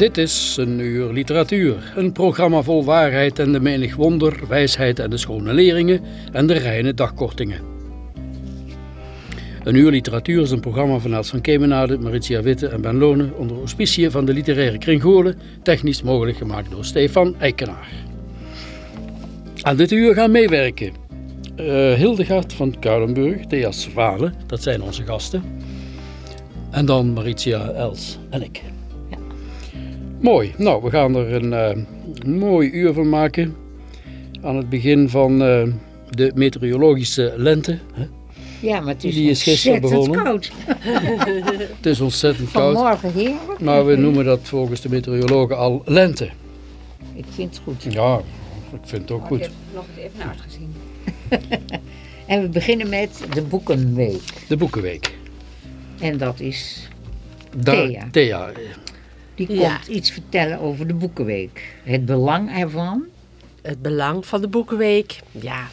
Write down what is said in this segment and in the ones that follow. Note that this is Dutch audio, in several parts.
Dit is een uur literatuur, een programma vol waarheid en de menig wonder, wijsheid en de schone leringen en de reine dagkortingen. Een uur literatuur is een programma van Els van Kemenade, Maritia Witte en Ben Lonen onder auspiciën van de literaire kring Goorlen, technisch mogelijk gemaakt door Stefan Eikenaar. Aan dit uur gaan meewerken eh Hildegard van Kuilenburg, Thea Svalen, dat zijn onze gasten. En dan Maritia, Els en ik. Mooi. Nou, we gaan er een eh, mooi uur van maken. Aan het begin van eh, de meteorologische lente. Hè. Ja, maar het is, Die is gisteren ontzettend begonnen. koud. Het is ontzettend koud, Vanmorgen heerlijk. maar we noemen dat volgens de meteorologen al lente. Ik vind het goed. Ja, ik vind het ook goed. Ik heb nog eens even uitgezien. En we beginnen met de Boekenweek. De Boekenweek. En dat is, Daar, Thea. Thea. Die komt Ja. iets vertellen over de Boekenweek. Het belang ervan. Het belang van de Boekenweek. Ja,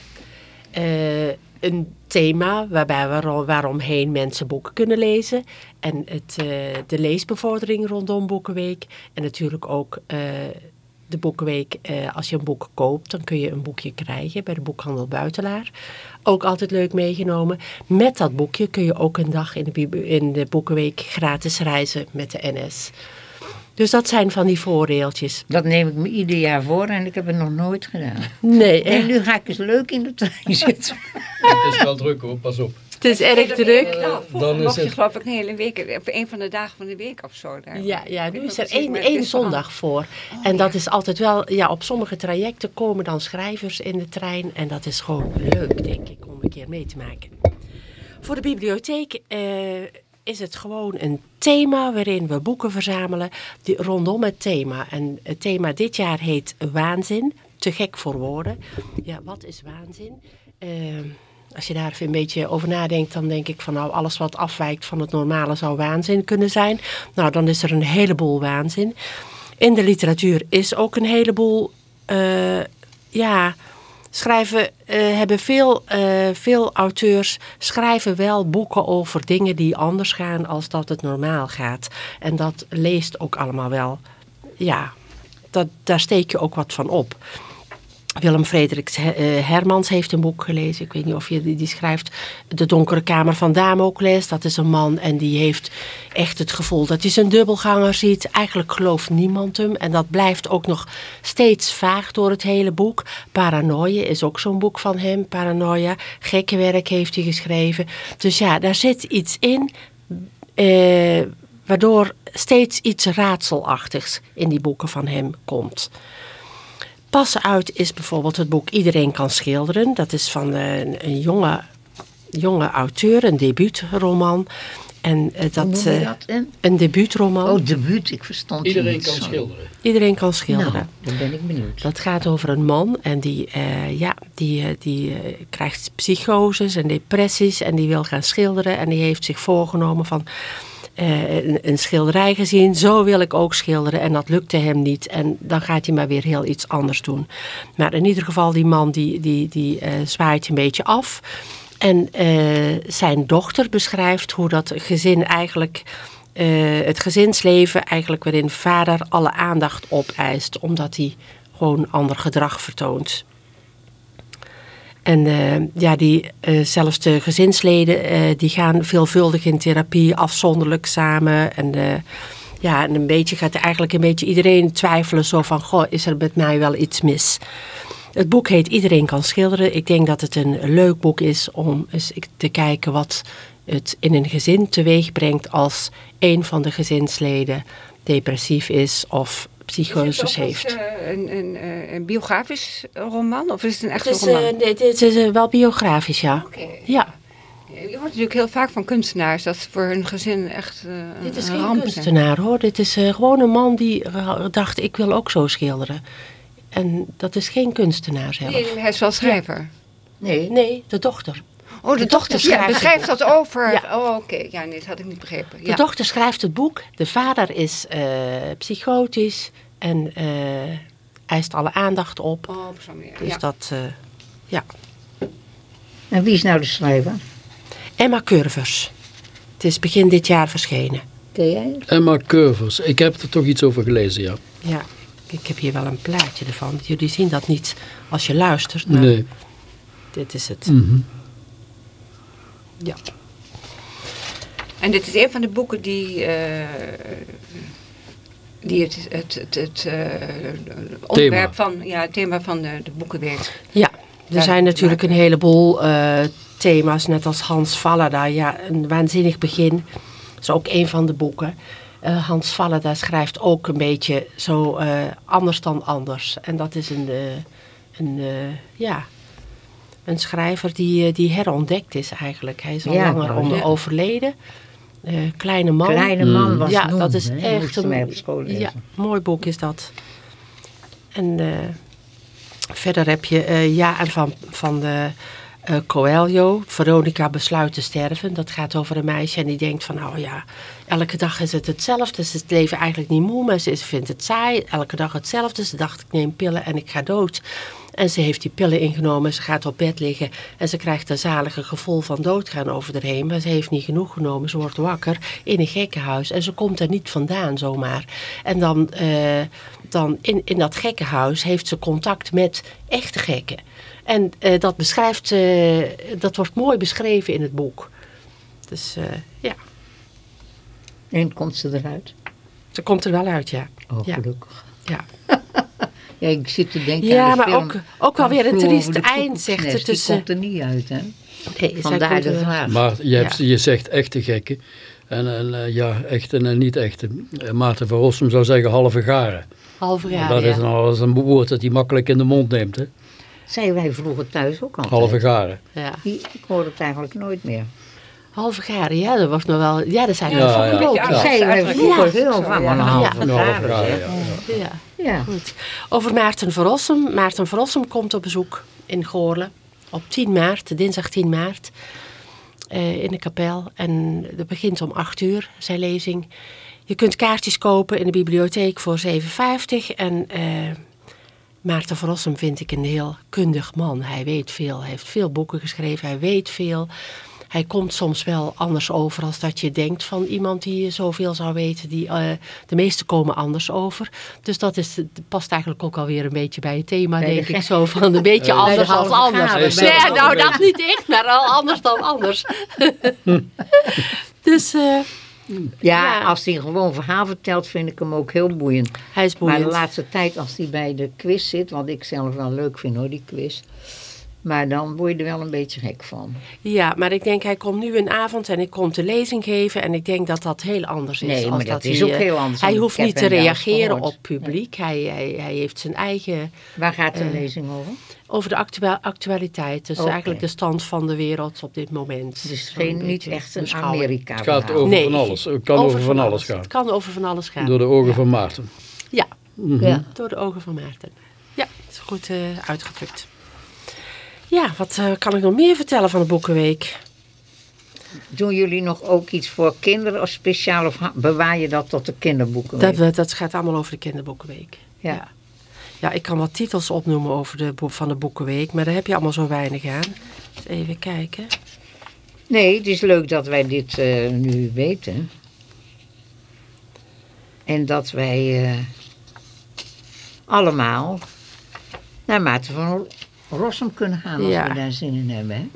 eh, een thema waarbij we, waaromheen mensen boeken kunnen lezen. En het, eh, de leesbevordering rondom Boekenweek. En natuurlijk ook eh, de Boekenweek. als je een boek koopt, dan kun je een boekje krijgen bij de boekhandel Buitelaar. Ook altijd leuk meegenomen. Met dat boekje kun je ook een dag in de, in de Boekenweek gratis reizen met de NS. Dus dat zijn van die voordeeltjes. Dat neem ik me ieder jaar voor en ik heb het nog nooit gedaan. Nee, En nu ga ik eens leuk in de trein zitten. Het is wel druk hoor, pas op. het is erg druk. Nou, Dan is mocht je het- geloof ik een hele week, op een van de dagen van de week of zo. Daar. Ja, ja, nu is er één, één zondag voor. en dat is altijd wel, ja, op sommige trajecten komen dan schrijvers in de trein. En dat is gewoon leuk, denk ik, om een keer mee te maken. Voor de bibliotheek eh, is het gewoon een thema waarin we boeken verzamelen die, rondom het thema. En het thema dit jaar heet Waanzin. Te gek voor woorden. Ja, wat is waanzin? Eh, als je daar even een beetje over nadenkt, dan denk ik van nou, alles wat afwijkt van het normale zou waanzin kunnen zijn. Nou, dan is er een heleboel waanzin. In de literatuur is ook een heleboel, eh, ja, schrijven, eh, hebben veel, eh, veel auteurs schrijven wel boeken over dingen die anders gaan als dat het normaal gaat. En dat leest ook allemaal wel, ja, dat, daar steek je ook wat van op. Willem Frederik eh, Hermans heeft een boek gelezen. Ik weet niet of je die, die schrijft De Donkere Kamer van Damocles. Dat is een man en die heeft echt het gevoel dat hij zijn dubbelganger ziet. Eigenlijk gelooft niemand hem. En dat blijft ook nog steeds vaag door het hele boek. Paranoia is ook zo'n boek van hem. Paranoia. Gekke werk heeft hij geschreven. Dus ja, daar zit iets in. eh, waardoor steeds iets raadselachtigs in die boeken van hem komt. Pas uit is bijvoorbeeld het boek Iedereen kan schilderen. Dat is van een, een jonge, jonge auteur, een debuutroman. En eh, dat, eh, dat? Een? debuutroman. Oh, debuut. Ik verstond je Iedereen niet kan zo. schilderen. Iedereen kan schilderen. Nou, dan ben ik benieuwd. Dat gaat over een man en die, eh, ja, die, eh, die eh, krijgt psychoses en depressies en die wil gaan schilderen. En die heeft zich voorgenomen van een, een schilderij gezien, zo wil ik ook schilderen. En dat lukte hem niet en dan gaat hij maar weer heel iets anders doen. Maar in ieder geval, die man die, die, die eh, zwaait een beetje af. En eh, zijn dochter beschrijft hoe dat gezin eigenlijk eh, het gezinsleven eigenlijk waarin vader alle aandacht opeist, omdat hij gewoon ander gedrag vertoont. En eh, ja, die, eh, zelfs de gezinsleden eh, die gaan veelvuldig in therapie, afzonderlijk samen. En, ja, en een beetje gaat eigenlijk een beetje iedereen twijfelen zo van, goh, is er met mij wel iets mis? Het boek heet Iedereen kan schilderen. Ik denk dat het een leuk boek is om eens te kijken wat het in een gezin teweeg brengt als een van de gezinsleden depressief is of psychoses heeft. Is het ook als, eh, een, een, eh, een biografisch roman of is het een Het echte is, roman? nee, het is eh, wel biografisch, ja. Oké. Ja, Je hoort natuurlijk heel vaak van kunstenaars dat voor hun gezin echt eh, een dit is een geen ramp zijn. kunstenaar hoor. Dit is eh, gewoon een man die dacht, ik wil ook zo schilderen. En dat is geen kunstenaar zelf. Nee, hij is wel schrijver. Nee, Nee, de dochter. Oh, de, De dochter dochter schrijft, beschrijft het dat over. Ja. Oh, oké. Ja, nee, dat had ik niet begrepen. De Ja. dochter schrijft het boek. De vader is eh, psychotisch en eh, eist alle aandacht op. Oh, op zo'n manier. Dus ja. dat, eh, ja. en wie is nou de schrijver? Emma Curvers. Het is begin dit jaar verschenen. Ken jij het? Emma Curvers. Ik heb er toch iets over gelezen, ja. Ja, ik heb hier wel een plaatje ervan. Jullie zien dat niet als je luistert, maar Nee. dit is het. Mhm. Ja. En dit is een van de boeken die, eh, die het, het, het, het eh, onderwerp van, ja, het thema van de, de boekenweek. Ja, er Daar zijn natuurlijk een heleboel eh, thema's, net als Hans Vallada. Ja, een waanzinnig begin. Dat is ook een van de boeken. Hans Vallada schrijft ook een beetje zo anders dan anders. En dat is een, een, ja, een schrijver die, eh, die herontdekt is eigenlijk. Hij is al Ja, langer om ja. overleden. Eh, kleine man. Kleine man was ja, Noem, dat is hè? echt een ja, mooi boek is dat. En eh, verder heb je Ja en van, van de Coelho, Veronica besluit te sterven. Dat gaat over een meisje en die denkt van nou ja, elke dag is het hetzelfde. Ze is het leven eigenlijk niet moe, maar ze vindt het saai. Elke dag hetzelfde. Ze dacht ik neem pillen en ik ga dood. En ze heeft die pillen ingenomen, ze gaat op bed liggen en ze krijgt een zalige gevoel van doodgaan over erheen. Maar ze heeft niet genoeg genomen, ze wordt wakker in een gekkenhuis en ze komt er niet vandaan zomaar. En dan, eh, dan in, in dat gekkenhuis heeft ze contact met echte gekken. En eh, dat beschrijft, eh, dat wordt mooi beschreven in het boek. Dus ja, En komt ze eruit? ze komt er wel uit, ja. Oh, gelukkig. Ja, Ja, ik zit te denken Ja, aan de maar film ook- ook wel weer een triest eind, zegt het tussen- Die komt er niet uit, hè? nee, Vandaar de vraag. Maar je, hebt, Ja. je zegt echte gekken. En, en eh, ja, echte en niet echte. Eh, Maarten van Rossum zou zeggen halve garen. halve jaar. dat ja. is nou eens een woord dat hij makkelijk in de mond neemt. Hè? Zeiden wij vroeger thuis ook altijd. Halve garen. Ja. Die- Ik hoor het eigenlijk nooit meer. Halve garen, ja, dat was nog wel. Ja, dat zijn Ja, er ja. Ja, ja. zeiden wij vroeger Ja. heel vaak. ja. Een halve Ja. Garen, garen, ja. Ja, goed. Over Maarten Verrossum. Maarten Verrossum komt op bezoek in Goorlen op 10 maart, dinsdag 10 maart, eh, in de kapel. En dat begint om 8 uur, zijn lezing. Je kunt kaartjes kopen in de bibliotheek voor 7,50. En eh, Maarten Verrossum vind ik een heel kundig man. Hij weet veel, hij heeft veel boeken geschreven, hij weet veel. Hij komt soms wel anders over als dat je denkt van iemand die zoveel zou weten. Die, eh, de meeste komen anders over. Dus dat is, past eigenlijk ook alweer een beetje bij het thema, denk ik. Zo van een beetje anders als anders. Nee, nou dat niet echt, maar al anders dan anders. dus eh, Ja, Ja. als hij een gewoon verhaal vertelt, vind ik hem ook heel boeiend. hij is Maar de boeiend. laatste tijd, als hij bij de quiz zit, wat ik zelf wel leuk vind hoor, die quiz. Maar dan word je er wel een beetje gek van. Ja, maar ik denk hij komt nu een avond en ik kom de lezing geven. En ik denk dat dat heel anders is. Nee, als maar dat is hij, ook eh, heel anders, Hij hoeft niet te reageren op publiek. Hij, hij, hij heeft zijn eigen Waar gaat de Eh, lezing over? over de actua- actualiteit. Dus eigenlijk de stand van de wereld op dit moment. Dus geen, niet echt een. Amerika Het gaat over Nee, van alles. Het kan over, van alles gaan. Het kan over van alles gaan. Door de ogen van Maarten. Ja, Ja. door de ogen van Maarten. Ja, dat is goed eh, uitgedrukt. Ja, wat eh, kan ik nog meer vertellen van de Boekenweek? Doen jullie nog ook iets voor kinderen of speciaal? Of bewaar je dat tot de kinderboeken? Dat, dat, gaat allemaal over de kinderboekenweek. Ja. Ja. Ja, ik kan wat titels opnoemen over de, van de Boekenweek, maar daar heb je allemaal zo weinig aan. Dus even kijken. Nee, het is leuk dat wij dit eh, nu weten. En dat wij eh, allemaal naar Maarten van Rossum kunnen gaan als Ja. we daar zin in hebben. Hè?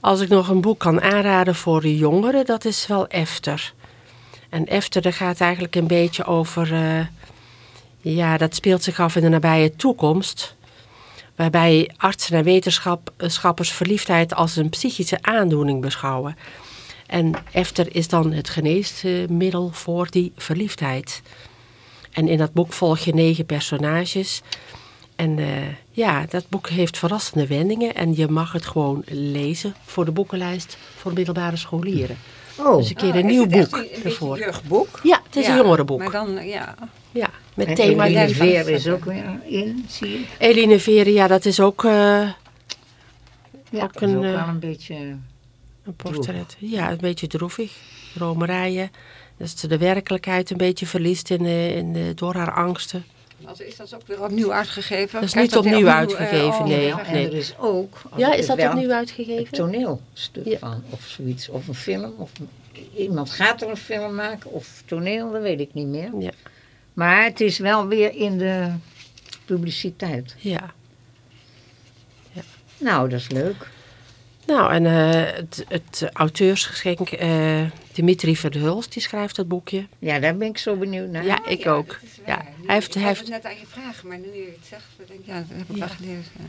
Als ik nog een boek kan aanraden voor de jongeren, dat is wel Efter. En Efter, dat gaat eigenlijk een beetje over... eh, ja, dat speelt zich af in de nabije toekomst. Waarbij artsen en wetenschappers verliefdheid als een psychische aandoening beschouwen. En Efter is dan het geneesmiddel voor die verliefdheid. En in dat boek volg je negen personages. En eh, ja, dat boek heeft verrassende wendingen. En je mag het gewoon lezen voor de boekenlijst voor middelbare scholieren. Oh, Dus een keer Oh, een nieuw boek een, een ervoor. een jeugdboek? Ja, het is Ja, een jongerenboek. Maar dan, ja. Ja, met en thema. Eline Veer is ook weer in, zie je. Eline Veren, ja, dat is ook eh, Ja, Ook dat is een, ook eh, wel een beetje... een portret. Ja, een beetje droevig. Romerijen. Dat ze de werkelijkheid een beetje verliest in, eh, in, eh, door haar angsten. Also is dat ook weer opnieuw uitgegeven? Dat is Krijgt niet opnieuw eh, uitgegeven, oh, nee. ja. en er is ook... Ja, is dat opnieuw Een uitgegeven? toneelstuk Ja. van, of zoiets. Of een film, of iemand gaat er een film maken, of toneel, dat weet ik niet meer. Ja, Maar het is wel weer in de publiciteit. ja. Nou, dat is leuk. Nou, en eh, het, het auteursgeschenk, eh, Dimitri Verhulst, die schrijft dat boekje. Ja, daar ben ik zo benieuwd naar. Ja, ik Ja, ook. Ja, hij heeft, ik hij had heeft, het net aan je vragen, maar nu je het zegt, dan denk ik, ja, dat heb ik wel gelezen. ja.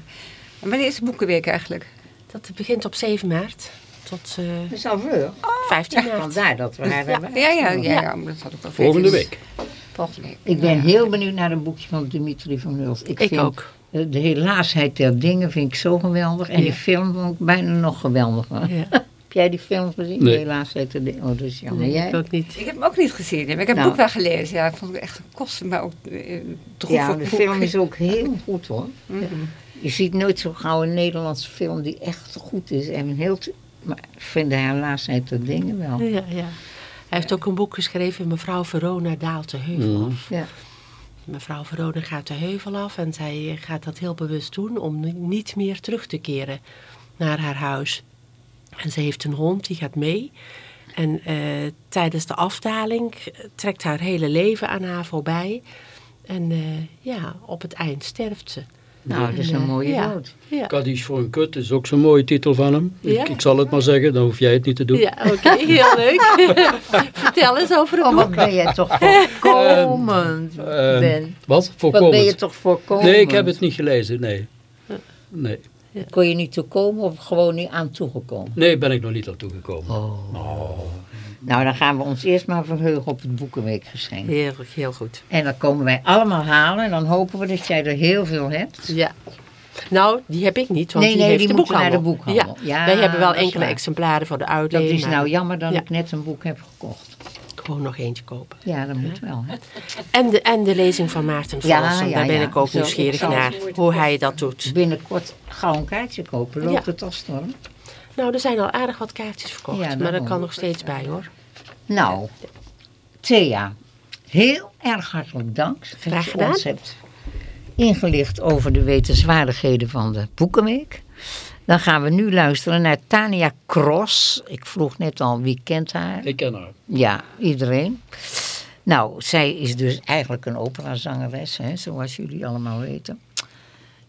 En wanneer is de boekenweek eigenlijk? dat begint op 7 maart tot eh, Dat is al veel. 15 maart. Vandaar dat we haar hebben. Ja, ja, ja, Ja. ja, dat had ik wel Volgende weten. week. Volgende week. Ik ben Ja. heel benieuwd naar een boekje van Dimitri van Hulst. Ik vind, ook. Eh, De helaasheid der dingen vind ik zo geweldig. En die film vond ik bijna nog geweldiger. Ja. Heb jij die film gezien? Nee. De helaasheid der dingen. Oh, dat is jammer. Nee, jij? ik ook niet. Ik heb hem ook niet gezien, maar ik heb het Nou. boek wel gelezen. Ja, ik vond het echt een kosten, maar ook eh, droevig Ja, de boek. film is ook heel goed hoor. Mhm. Je ziet nooit zo gauw een Nederlandse film die echt goed is. En heel maar ik vind de helaasheid der dingen wel. Ja, ja. Hij heeft ook een boek geschreven, Mevrouw Verona daalt de heuvel Mhm. af. Ja. Mevrouw Verona gaat de heuvel af en zij gaat dat heel bewust doen om ni- niet meer terug te keren naar haar huis. En ze heeft een hond, die gaat mee. En eh, tijdens de afdaling eh, trekt haar hele leven aan haar voorbij. En eh, ja, op het eind sterft ze. Nou, dat is En, een mooie ja. Kaddies voor een kut is ook zo'n mooie titel van hem. Ja? Ik, ik zal het maar zeggen, dan hoef jij het niet te doen. ja oké, heel leuk. Vertel eens over het Oh, wat boek. ben jij toch voorkomend, Ehm, Ben. Wat? Wat ben je toch voorkomend? Nee, ik heb het niet gelezen, nee. Nee, Kon je niet toekomen of gewoon niet aan toegekomen? nee ben ik nog niet naartoe gekomen. Oh. Nou, dan gaan we ons eerst maar verheugen op het Boekenweekgeschenk. Heel, heel goed. En dan komen wij allemaal halen en dan hopen we dat jij er heel veel hebt. Ja. Nou, die heb ik niet, want Nee, die nee, heeft die de moeten naar boekhandel. de boekhandel. Ja. Ja, Wij hebben wel dat enkele waar. exemplaren voor de Dat uitleen. is nou jammer dat Ja. ik net een boek heb gekocht. Gewoon nog eentje kopen. Ja, dat moet wel. Hè? En de, en de lezing van Maarten Vossen, ja, daar ben ik ook Zo, nieuwsgierig ik naar, hoe hij dat doet. Binnenkort gauw een kaartje kopen. Loopt het al storm? Nou, er zijn al aardig wat kaartjes verkocht, Ja, maar dat kan nog steeds bij hoor. Nou, Thea, heel erg hartelijk dank. dat Graag je gedaan. ons hebt ingelicht over de wetenswaardigheden van de Boekenweek. Dan gaan we nu luisteren naar Tania Cross. Ik vroeg net al, wie kent haar? Ik ken haar. Ja, iedereen. Nou, zij is dus eigenlijk een operazangeres, hè, zoals jullie allemaal weten.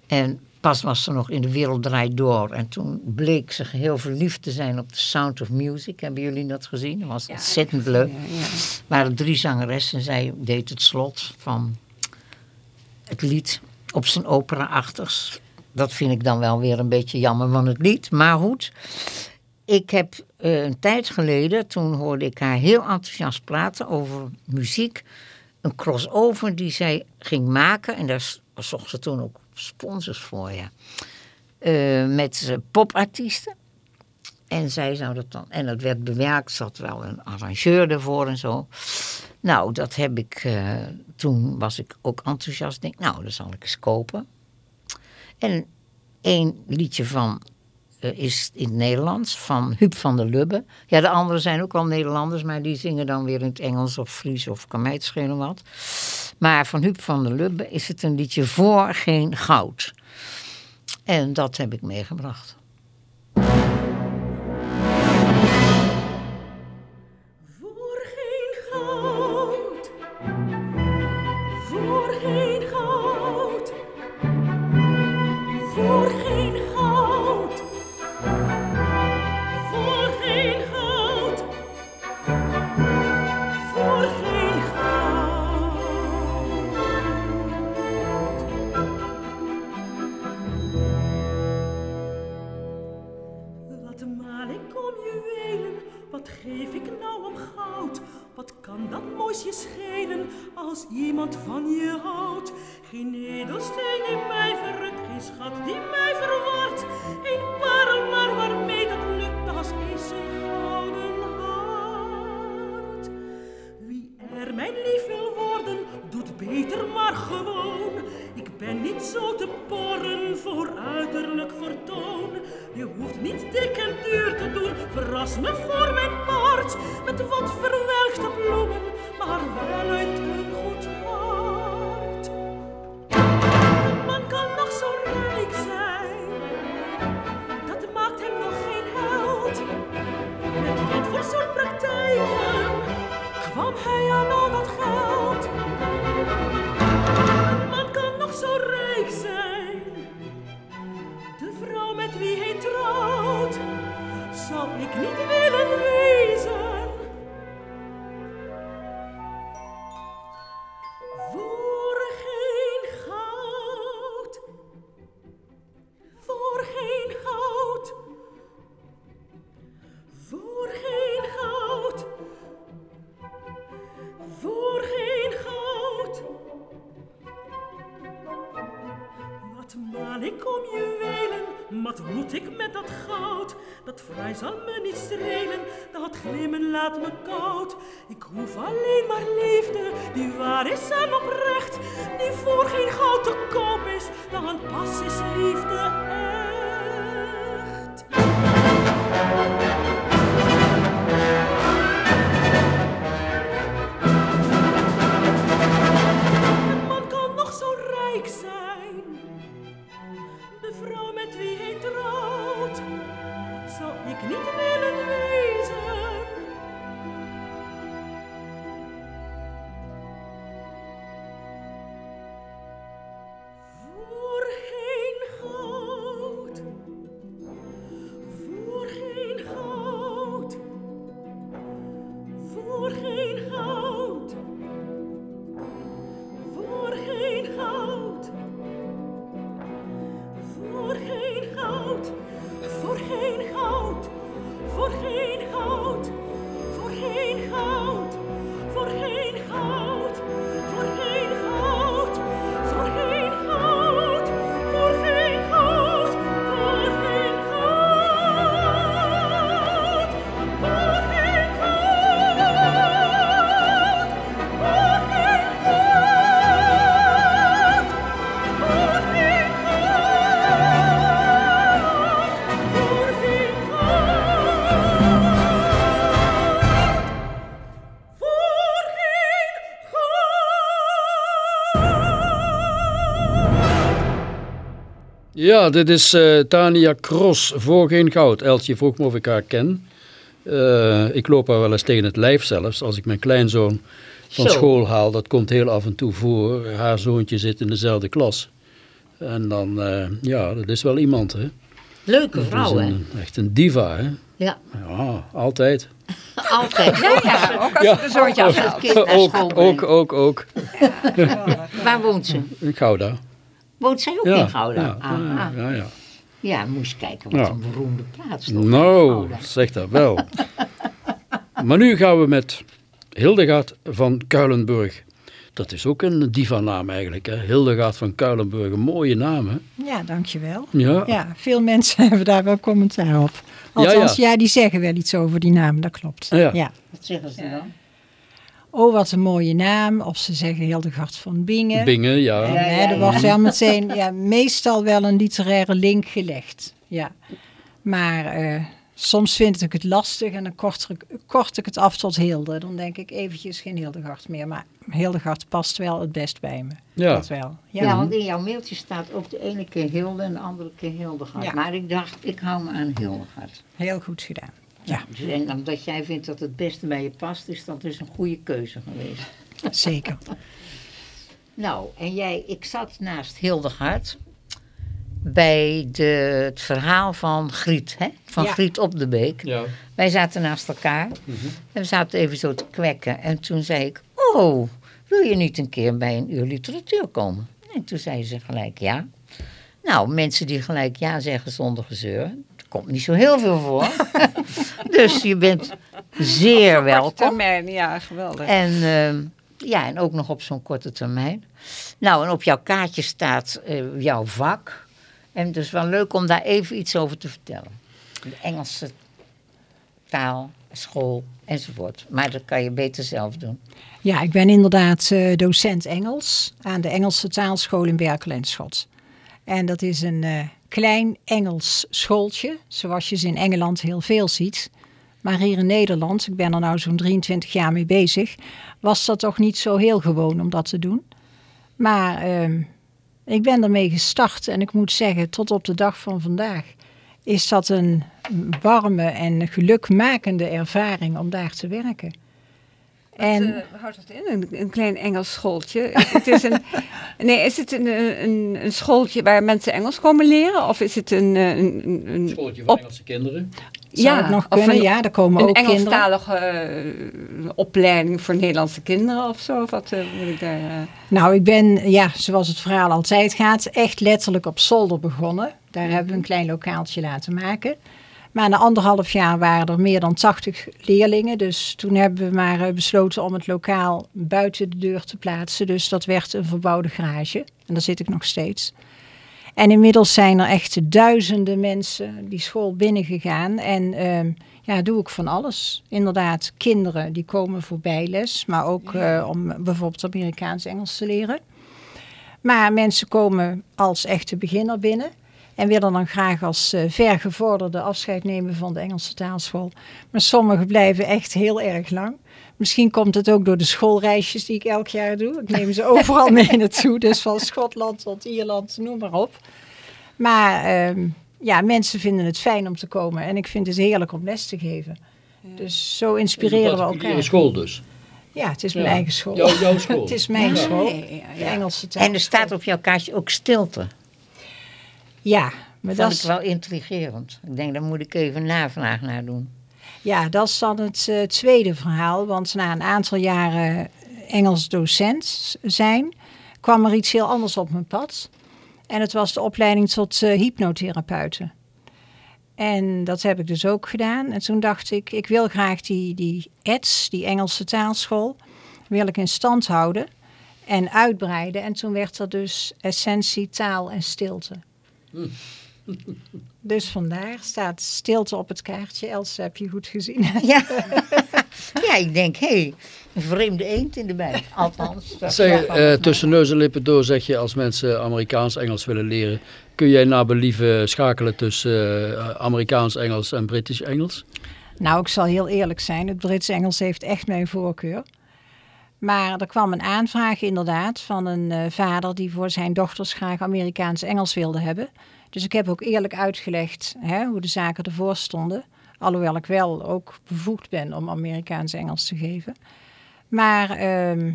En pas was ze nog in de wereld draait door. En toen bleek ze heel verliefd te zijn op The Sound of Music. Hebben jullie dat gezien? Dat was ontzettend leuk. Ja, ja. Waren drie zangeressen. Zij deed het slot van het lied op zijn opera-achtigs. Dat vind ik dan wel weer een beetje jammer van het lied. Maar goed, ik heb eh, een tijd geleden, toen hoorde ik haar heel enthousiast praten over muziek. Een crossover die zij ging maken. En daar zocht ze toen ook sponsors voor, ja. Eh, met popartiesten. En zij zou dat dan, en dat werd bewerkt, zat wel een arrangeur ervoor en zo. Nou, dat heb ik, eh, toen was ik ook enthousiast. Denk, nou, dat zal ik eens kopen. En één liedje van is in het Nederlands, van Huub van der Lubbe. Ja, de anderen zijn ook wel Nederlanders, maar die zingen dan weer in het Engels of Fries of het schelen wat. Maar van Huub van der Lubbe is het een liedje voor geen goud. En dat heb ik meegebracht. Voor geen goud, voor geen me niet strelen, dat glimmen laat me koud. Ik hoef alleen maar liefde, die waar is en oprecht. Die voor geen goud te koop is, dan pas is liefde echt. Ja, dit is eh, Tania Kros voor geen goud. Eltje vroeg me of ik haar ken. Eh, ik loop haar wel eens tegen het lijf zelfs. Als ik mijn kleinzoon van Zo. school haal, dat komt heel af en toe voor. Haar zoontje zit in dezelfde klas. En dan, eh, ja, dat is wel iemand, hè. Leuke vrouw, hè? een, echt een diva, hè. Ja, Ja, altijd. altijd. Ja, ja, ook als Ja. je de zoontje Als het kind naar school Ook, ook, ook, ook. Waar woont ze? In Gouda. Woont zij ook Ja, in Gouda? ja, Ah, ja, ah. ja, ja. Ja, moest kijken wat Ja. een beroemde plaats. Nou, zeg dat wel. maar nu gaan we met Hildegard van Kuilenburg. Dat is ook een diva-naam eigenlijk, hè? Hildegard van Kuilenburg. Een mooie naam, hè? Ja, dankjewel. Ja. Ja, veel mensen hebben daar wel commentaar op. Althans, ja, die zeggen wel iets over die naam, dat klopt. Ja. Wat zeggen ze dan? Oh, wat een mooie naam. Of ze zeggen Hildegard van Bingen. Bingen, ja. Ja, Nee, er wordt wel meteen, ja, meestal wel een literaire link gelegd. Ja. Maar eh, soms vind ik het lastig en dan kort, ik- kort ik het af tot Hilde. Dan denk ik eventjes geen Hildegard meer. Maar Hildegard past wel het best bij me. Ja. Dat wel. Ja. Ja. want in jouw mailtje staat ook de ene keer Hilde en de andere keer Hildegard. Ja. Maar ik dacht, ik hou me aan Hildegard. Heel goed gedaan. Ja, Dus en omdat jij vindt dat het beste bij je past, is dat dus een goede keuze geweest. zeker. Nou, en jij, ik zat naast Hildegard bij de, het verhaal van Griet, hè? van Ja. Griet op de Beek. Ja. Wij zaten naast elkaar en we zaten even zo te kwekken. En toen zei ik, oh, wil je niet een keer bij een uur literatuur komen? En toen zei ze gelijk ja. Nou, mensen die gelijk ja zeggen zonder gezeur, er komt niet zo heel veel voor. dus je bent zeer welkom. Termijn, ja, geweldig. En ehm, Ja, en ook nog op zo'n korte termijn. Nou, en op jouw kaartje staat eh, jouw vak. En het is wel leuk om daar even iets over te vertellen. De Engelse taal, school enzovoort. Maar dat kan je beter zelf doen. Ja, ik ben inderdaad eh, docent Engels aan de Engelse taalschool in Berkel en Schot. En dat is een eh, klein Engels schooltje, zoals je ze in Engeland heel veel ziet. Maar hier in Nederland, ik ben er nou zo'n 23 jaar mee bezig, was dat toch niet zo heel gewoon om dat te doen. Maar ehm, ik ben ermee gestart en ik moet zeggen, tot op de dag van vandaag is dat een warme en gelukmakende ervaring om daar te werken. En uh, houdt dat in? Een, een, klein Engels schooltje? het is een, nee, is het een, een, een, schooltje waar mensen Engels komen leren? Of is het een... een, een schooltje voor Engelse kinderen? Zou ja, nog kunnen? Een, ja, daar komen ook kinderen. Een Engelstalige uh, opleiding voor Nederlandse kinderen of zo? Wat uh, moet ik daar... Nou, ik ben, ja, zoals het verhaal altijd gaat, echt letterlijk op zolder begonnen. Daar hebben we een klein lokaaltje laten maken. Maar na anderhalf jaar waren er meer dan 80 leerlingen. Dus toen hebben we maar eh, besloten om het lokaal buiten de deur te plaatsen. Dus dat werd een verbouwde garage. En daar zit ik nog steeds. En inmiddels zijn er echt duizenden mensen die school binnengegaan. En uh, ja, doe ik van alles. Inderdaad, kinderen die komen voor bijles. Maar ook uh, om bijvoorbeeld Amerikaans Engels te leren. Maar mensen komen als echte beginner binnen. En willen dan graag als uh, vergevorderde afscheid nemen van de Engelse taalschool. Maar sommigen blijven echt heel erg lang. Misschien komt het ook door de schoolreisjes die ik elk jaar doe. Ik neem ze overal mee naartoe. Dus van Schotland tot Ierland, noem maar op. Maar uh, ja, mensen vinden het fijn om te komen. En ik vind het heerlijk om les te geven. Dus zo inspireren we elkaar. Een school dus? Ja, het is mijn eigen school. Jouw- jouw school. het is mijn Ja. school. De. Engelse taal. En er staat op jouw kaartje ook stilte. Ja, maar Dat dat is is, wel intrigerend. Ik denk, daar moet ik even navraag naar doen. Ja, dat is dan het eh, tweede verhaal. Want na een aantal jaren Engels docent zijn, kwam er iets heel anders op mijn pad. En het was de opleiding tot eh, hypnotherapeuten. En dat heb ik dus ook gedaan. En toen dacht ik, ik wil graag die, die EDS, die Engelse taalschool, wil ik in stand houden en uitbreiden. En toen werd er dus essentie, taal en stilte. Dus vandaar staat stilte op het kaartje. Els, heb je goed gezien. Ja, ja ik denk, hé, hey, een vreemde eend in de bij. Althans. Zeg, eh, tussen neus en lippen door zeg je als mensen Amerikaans Engels willen leren. Kun jij naar believen schakelen tussen eh, Amerikaans Engels en Britisch Engels? Nou, ik zal heel eerlijk zijn. Het Brits-Engels heeft echt mijn voorkeur. Maar er kwam een aanvraag inderdaad van een eh, vader die voor zijn dochters graag Amerikaans-Engels wilde hebben. Dus ik heb ook eerlijk uitgelegd hè, hoe de zaken ervoor stonden. Alhoewel ik wel ook bevoegd ben om Amerikaans-Engels te geven. Maar ehm,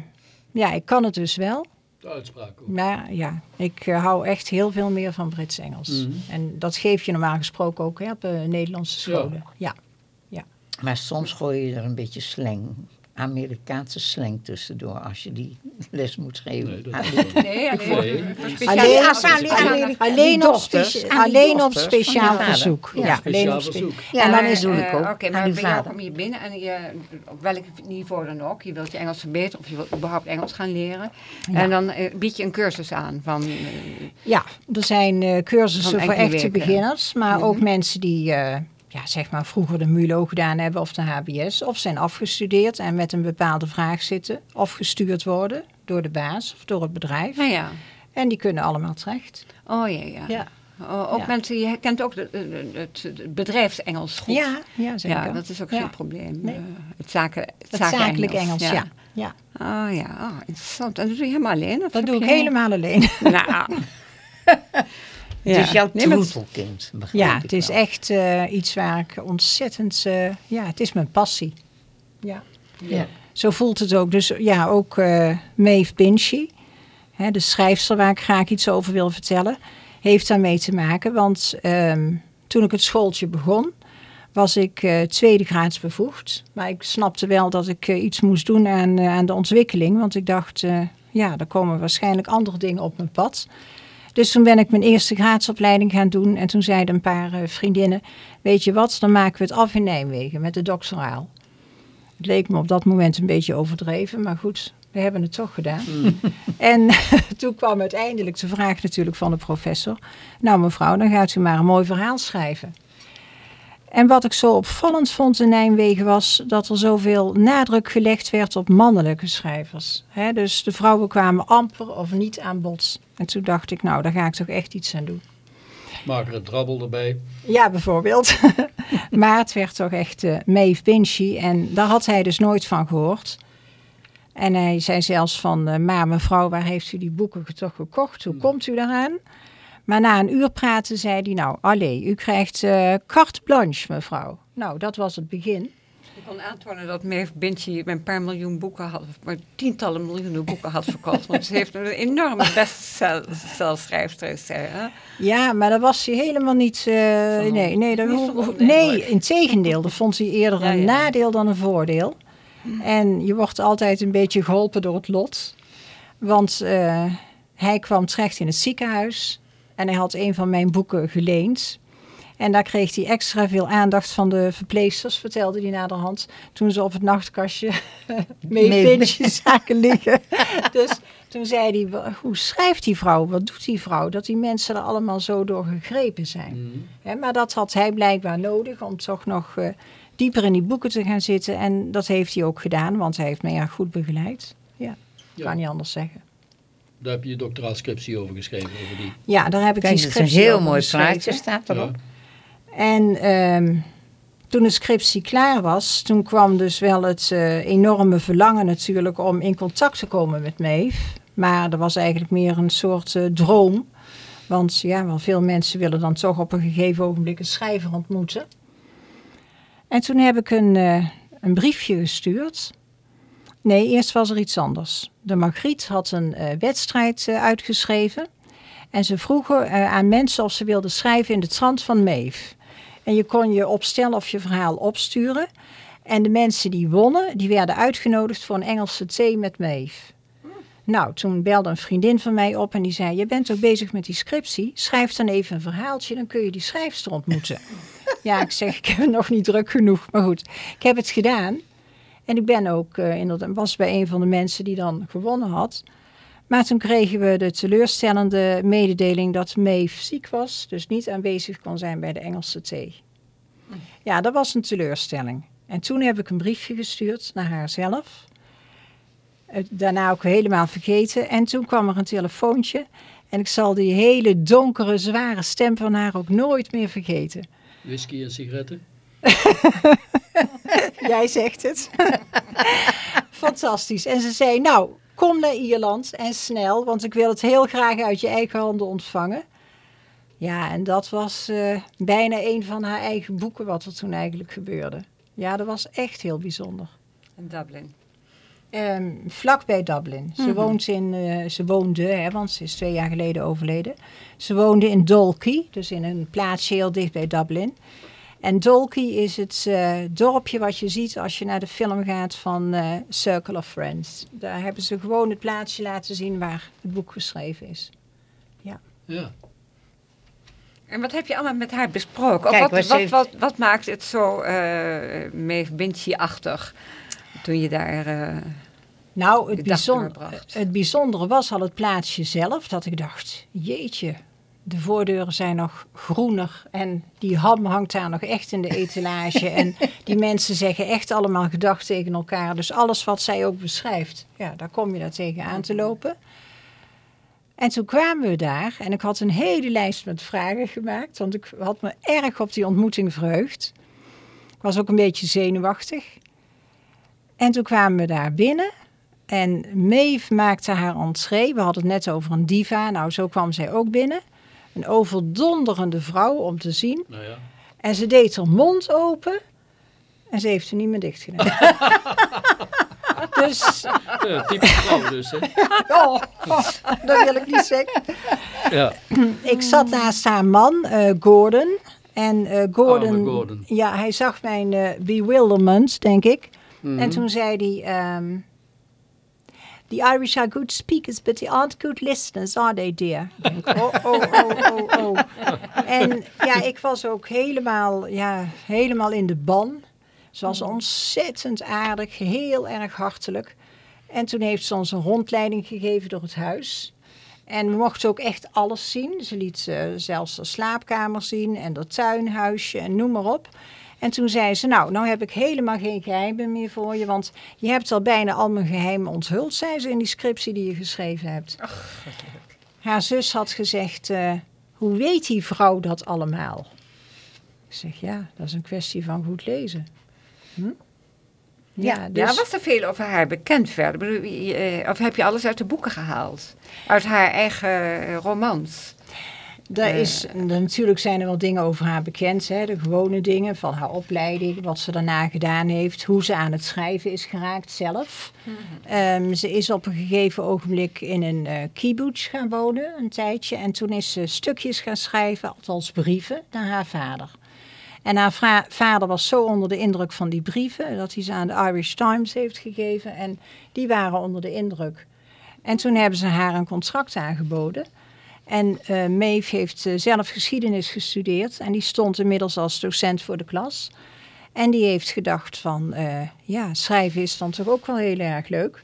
ja, ik kan het dus wel. De uitspraak ook. Maar ja, ik eh, hou echt heel veel meer van Brits-Engels. En dat geef je normaal gesproken ook hè, op eh, Nederlandse scholen. ja. Maar soms gooi je er een beetje slang, Amerikaanse slang tussendoor als je die les moet geven. Nee, dat Nee, alleen Alleen, alleen, die op, alleen op speciaal verzoek. Ja, Ja, alleen speciaal op spe- verzoek. Ja, en dan maar, is het Eh, ook. Oké, maar die bij jou vader. kom je binnen en je, op welk niveau dan ook, je wilt je Engels verbeteren of je wilt überhaupt Engels gaan leren. En dan eh, bied je een cursus aan van, eh, Ja, er zijn eh, cursussen voor echte weken. beginners, maar ook Mhm. mensen die eh, ja, zeg maar vroeger de MULO gedaan hebben of de HBS, of zijn afgestudeerd en met een bepaalde vraag zitten, of gestuurd worden door de baas of door het bedrijf. nou ja, En die kunnen allemaal terecht. oh ja, ja. Ja, Oh, ook Ja. mensen, je kent ook het, het bedrijfsengels goed. ja, ja zeker. Ja, dat is ook Ja. geen probleem. Nee. Eh, het zaken, het Het zaken zakelijk Engels, ja. ja. Oh ja, oh, interessant. En dat doe je helemaal alleen? Dat doe ik helemaal alleen. Nou. Het is jouw troetelkind. begrijp Ja, het is wel. echt eh, iets waar ik ontzettend... eh, ja, het is mijn passie. Ja. Ja. Zo voelt het ook. Dus ja, ook eh Maeve Binchy, hè, de schrijfster waar ik graag iets over wil vertellen, heeft daarmee te maken. Want ehm, toen ik het schooltje begon, was ik eh, tweede graads bevoegd. Maar ik snapte wel dat ik iets moest doen aan, aan de ontwikkeling. Want ik dacht, eh, ja, er komen waarschijnlijk andere dingen op mijn pad. Dus toen ben ik mijn eerste graadsopleiding gaan doen. En toen zeiden een paar eh, vriendinnen, weet je wat, dan maken we het af in Nijmegen met de doctoraal. Het leek me op dat moment een beetje overdreven, maar goed, we hebben het toch gedaan. En toen kwam uiteindelijk de vraag natuurlijk van de professor. Nou mevrouw, dan gaat u maar een mooi verhaal schrijven. En wat ik zo opvallend vond in Nijmegen was dat er zoveel nadruk gelegd werd op mannelijke schrijvers. Dus de vrouwen kwamen amper of niet aan bod. En toen dacht ik, nou, daar ga ik toch echt iets aan doen. Margaret Drabbel erbij. Ja, bijvoorbeeld. maar het werd toch echt uh, Maeve Binchy. En daar had hij dus nooit van gehoord. En hij zei zelfs van, uh, maar mevrouw, waar heeft u die boeken toch gekocht? Hoe komt u daaraan? Maar na een uur praten zei hij, nou, allee, u krijgt uh, carte blanche, mevrouw. Nou, dat was het begin. Ik kon aantonen dat Maeve Binchy een paar miljoen boeken had, maar tientallen miljoenen boeken had verkocht. want ze heeft een enorme bestselschrijfster. Hè? Ja, maar dat was hij helemaal niet. Uh, nee, nee, dat, nee, in tegendeel. Dat vond hij eerder een ja, nadeel dan een voordeel. En je wordt altijd een beetje geholpen door het lot. Want uh, hij kwam terecht in het ziekenhuis. En hij had een van mijn boeken geleend. En daar kreeg hij extra veel aandacht van de verpleegsters, vertelde hij naderhand. Toen ze op het nachtkastje mee zaken liggen. dus toen zei hij, hoe schrijft die vrouw? Wat doet die vrouw? Dat die mensen er allemaal zo door gegrepen zijn. Mm. He, maar dat had hij blijkbaar nodig om toch nog uh, dieper in die boeken te gaan zitten. En dat heeft hij ook gedaan, want hij heeft mij ja, goed begeleid. Ja, ja. kan niet anders zeggen. Daar heb je je doctoraalscriptie over geschreven, over die. Ja, daar heb ik Kijk, die scriptie scriptie een heel mooi plaatje staat erop. Ja. En um, toen de scriptie klaar was, toen kwam dus wel het uh, enorme verlangen natuurlijk om in contact te komen met Maeve. Maar er was eigenlijk meer een soort uh, droom. Want ja, wel veel mensen willen dan toch op een gegeven ogenblik een schrijver ontmoeten. En toen heb ik een, uh, een briefje gestuurd. Nee, eerst was er iets anders. De Margriet had een uh, wedstrijd uh, uitgeschreven. En ze vroegen uh, aan mensen of ze wilden schrijven in de trant van Maeve. En je kon je opstellen of je verhaal opsturen. En de mensen die wonnen, die werden uitgenodigd voor een Engelse thee met Maeve. Nou, toen belde een vriendin van mij op en die zei... je bent ook bezig met die scriptie, schrijf dan even een verhaaltje... dan kun je die schrijfster ontmoeten. ja, ik zeg, ik heb het nog niet druk genoeg. Maar goed, ik heb het gedaan. En ik ben ook uh, inderdaad, was bij een van de mensen die dan gewonnen had. Maar toen kregen we de teleurstellende mededeling dat Maeve ziek was. Dus niet aanwezig kon zijn bij de Engelse thee. Ja, dat was een teleurstelling. En toen heb ik een briefje gestuurd naar haarzelf. Daarna ook helemaal vergeten. En toen kwam er een telefoontje. En ik zal die hele donkere, zware stem van haar ook nooit meer vergeten. Whisky en sigaretten? Jij zegt het. Fantastisch. En ze zei, nou, kom naar Ierland en snel, want ik wil het heel graag uit je eigen handen ontvangen. Ja, en dat was uh, bijna een van haar eigen boeken wat er toen eigenlijk gebeurde. Ja, dat was echt heel bijzonder. In Dublin? Um, vlak bij Dublin. Ze, mm -hmm. woont in, uh, ze woonde, hè, want ze is twee jaar geleden overleden. Ze woonde in Dalkey, dus in een plaatsje heel dicht bij Dublin. En Dalkey is het uh, dorpje wat je ziet als je naar de film gaat van uh, Circle of Friends. Daar hebben ze gewoon het plaatsje laten zien waar het boek geschreven is. Ja. ja. En wat heb je allemaal met haar besproken? Kijk, wat, wat, heeft... wat, wat, maakt het zo uh, Maeve Binchy-achtig toen je daar... Uh, nou, het, bijzonder, het bijzondere was al het plaatsje zelf. Dat ik dacht, jeetje, de voordeuren zijn nog groener en die ham hangt daar nog echt in de etalage. en die mensen zeggen echt allemaal gedag tegen elkaar. Dus alles wat zij ook beschrijft, ja, daar kom je daar tegen aan te lopen. En toen kwamen we daar en ik had een hele lijst met vragen gemaakt, want ik had me erg op die ontmoeting verheugd. Ik was ook een beetje zenuwachtig. En toen kwamen we daar binnen en Maeve maakte haar entree. We hadden het net over een diva, nou zo kwam zij ook binnen. Een overdonderende vrouw om te zien. Nou ja. En ze deed haar mond open. En ze heeft ze niet meer dicht gedaan. dus... Ja, typisch vrouw dus, hè? oh, dat wil ik niet zeggen. Ja. ik zat naast haar man, uh, Gordon. En uh, Gordon, Gordon, Ja, hij zag mijn uh, bewilderment, denk ik. Mhm. Mm -hmm. En toen zei hij... Um, The Irish are good speakers, but they aren't good listeners, are they, dear? Oh, oh, oh, oh, oh. En ja, ik was ook helemaal, ja, helemaal in de ban. Ze was ontzettend aardig, heel erg hartelijk. En toen heeft ze ons een rondleiding gegeven door het huis. En we mochten ook echt alles zien. Ze liet uh, zelfs de slaapkamer zien en dat tuinhuisje en noem maar op. En toen zei ze, nou, nou heb ik helemaal geen geheimen meer voor je, want je hebt al bijna al mijn geheimen onthuld, zei ze in die scriptie die je geschreven hebt. Ach, Haar zus had gezegd, uh, hoe weet die vrouw dat allemaal? Ik zeg, ja, dat is een kwestie van goed lezen. Hm? Ja, dus... ja, was er veel over haar bekend verder? Eh, of heb je alles uit de boeken gehaald? Uit haar eigen romans? Daar eh. is, natuurlijk zijn er wel dingen over haar bekend. Hè? De gewone dingen van haar opleiding, wat ze daarna gedaan heeft, hoe ze aan het schrijven is geraakt zelf. Mhm. Ehm, ze is op een gegeven ogenblik in een uh, kibbutz gaan wonen, een tijdje. En toen is ze stukjes gaan schrijven, althans brieven, naar haar vader. En haar vader was zo onder de indruk van die brieven, dat hij ze aan de Irish Times heeft gegeven. En die waren onder de indruk. En toen hebben ze haar een contract aangeboden. En uh, Maeve heeft uh, zelf geschiedenis gestudeerd en die stond inmiddels als docent voor de klas. En die heeft gedacht van, uh, ja, schrijven is dan toch ook wel heel erg leuk.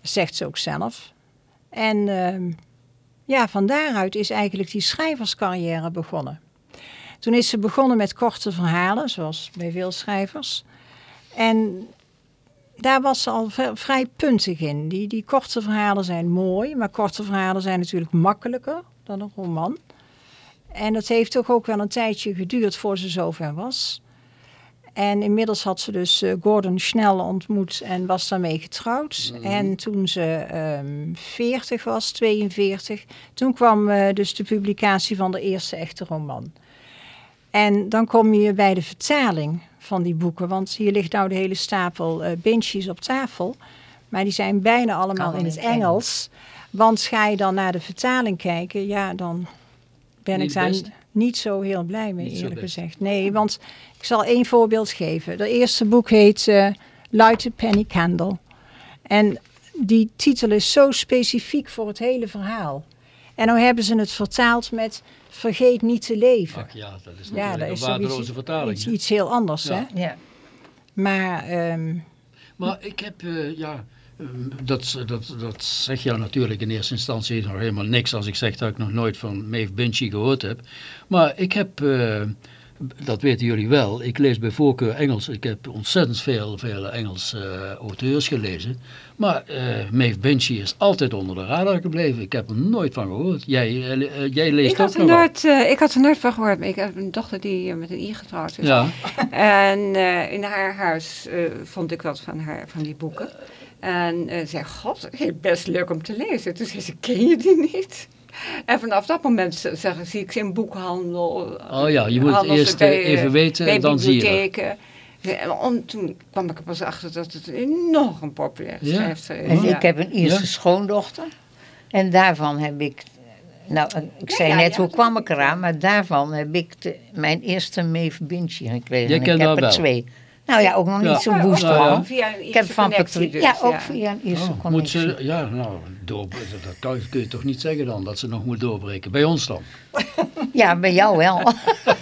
Zegt ze ook zelf. En ehm, ja, van daaruit is eigenlijk die schrijverscarrière begonnen. Toen is ze begonnen met korte verhalen, zoals bij veel schrijvers. En daar was ze al vrij puntig in. Die, die korte verhalen zijn mooi, maar korte verhalen zijn natuurlijk makkelijker dan een roman. En dat heeft toch ook wel een tijdje geduurd voor ze zover was. En inmiddels had ze dus uh, Gordon Snell ontmoet en was daarmee getrouwd. Mhm. En toen ze um, ehm, 40 was, 42, toen kwam uh, dus de publicatie van de eerste echte roman. En dan kom je bij de vertaling van die boeken. Want hier ligt nou de hele stapel uh, op tafel. Maar die zijn bijna allemaal in het Engels. Want ga je dan naar de vertaling kijken, ja, dan ben ik daar niet zo heel blij mee, eerlijk gezegd. Nee, want ik zal één voorbeeld geven. Het eerste boek heet uh, Light a Penny Candle. En die titel is zo specifiek voor het hele verhaal. En nu hebben ze het vertaald met vergeet niet te leven. Ach ja, dat is natuurlijk ja, dat een waardeloze vertaling. Iets, iets, heel anders, ja. hè? Ja. Maar... Ehm, maar ik heb, uh, ja, ehm, dat, dat, dat zeg je natuurlijk in eerste instantie nog helemaal niks als ik zeg dat ik nog nooit van Maeve Binchy gehoord heb. Maar ik heb... Uh, dat weten jullie wel, ik lees bij voorkeur Engels. Ik heb ontzettend veel, veel Engelse uh, auteurs gelezen. Maar uh, Maeve Binchy is altijd onder de radar gebleven. Ik heb er nooit van gehoord. Jij, uh, jij leest ik ook nog nooit, Ik had er nooit van gehoord. ik heb een dochter die met een I getrouwd is. Ja. En in haar huis vond ik wat van, haar, van die boeken. En zei, god, best leuk om te lezen. Toen zei ze, ken je die niet? En vanaf dat moment zeg, zie ik ze in boekhandel. Oh ja, je moet het eerst eh, even weten en dan zie je en toen kwam ik er pas achter dat het een enorm populair schrijfster is. En ik heb een Ierse schoondochter. En daarvan heb ik... Nou, ik zei net, hoe kwam ik eraan? Maar daarvan heb ik mijn eerste Maeve Binchy gekregen. Je kent ik heb er twee. Nou ja, ook nog niet zo'n woest ja, Via een ik heb van dus, Ja, ook via een Ierse oh, connectie. Moet ze, ja, nou, door, dat kun je toch niet zeggen dan, dat ze nog moet doorbreken. Bij ons dan? ja, bij jou wel.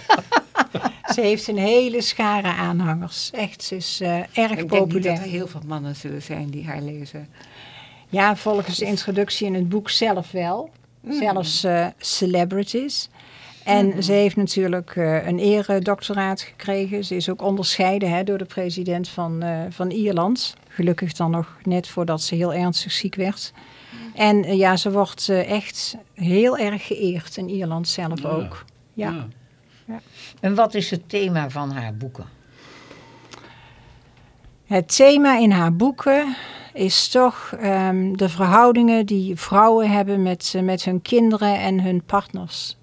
ze heeft een hele schare aanhangers. Echt, ze is uh, erg ik populair. Ik denk niet dat er heel veel mannen zullen zijn die haar lezen. Ja, volgens de introductie in het boek zelf wel. Mm. Zelfs uh, celebrities. En mhm. ze heeft natuurlijk uh, een eredoctoraat gekregen. Ze is ook onderscheiden hè, door de president van, uh, van Ierland. Gelukkig dan nog net voordat ze heel ernstig ziek werd. En uh, ja, ze wordt echt heel erg geëerd in Ierland zelf ook. Ja. ja. En wat is het thema van haar boeken? Het thema in haar boeken is toch um, de verhoudingen die vrouwen hebben met, met hun kinderen en hun partners.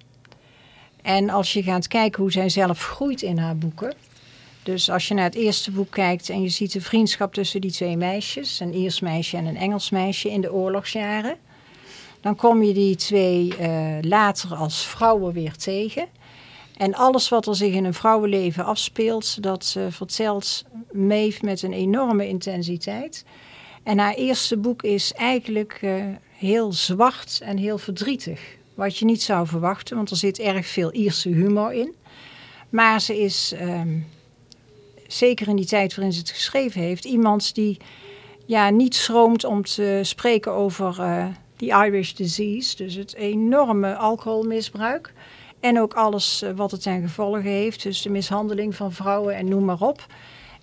En als je gaat kijken hoe zij zelf groeit in haar boeken. Dus als je naar het eerste boek kijkt en je ziet de vriendschap tussen die twee meisjes, een Iers meisje en een Engels meisje in de oorlogsjaren, dan kom je die twee uh, later als vrouwen weer tegen. En alles wat er zich in een vrouwenleven afspeelt, dat vertelt Maeve met een enorme intensiteit. En haar eerste boek is eigenlijk uh, heel zwart en heel verdrietig. Wat je niet zou verwachten, want er zit erg veel Ierse humor in. Maar ze is, um, zeker in die tijd waarin ze het geschreven heeft, iemand die ja, niet schroomt om te spreken over eh die Irish disease. Dus het enorme alcoholmisbruik. En ook alles eh, wat het ten gevolge heeft. Dus de mishandeling van vrouwen en noem maar op.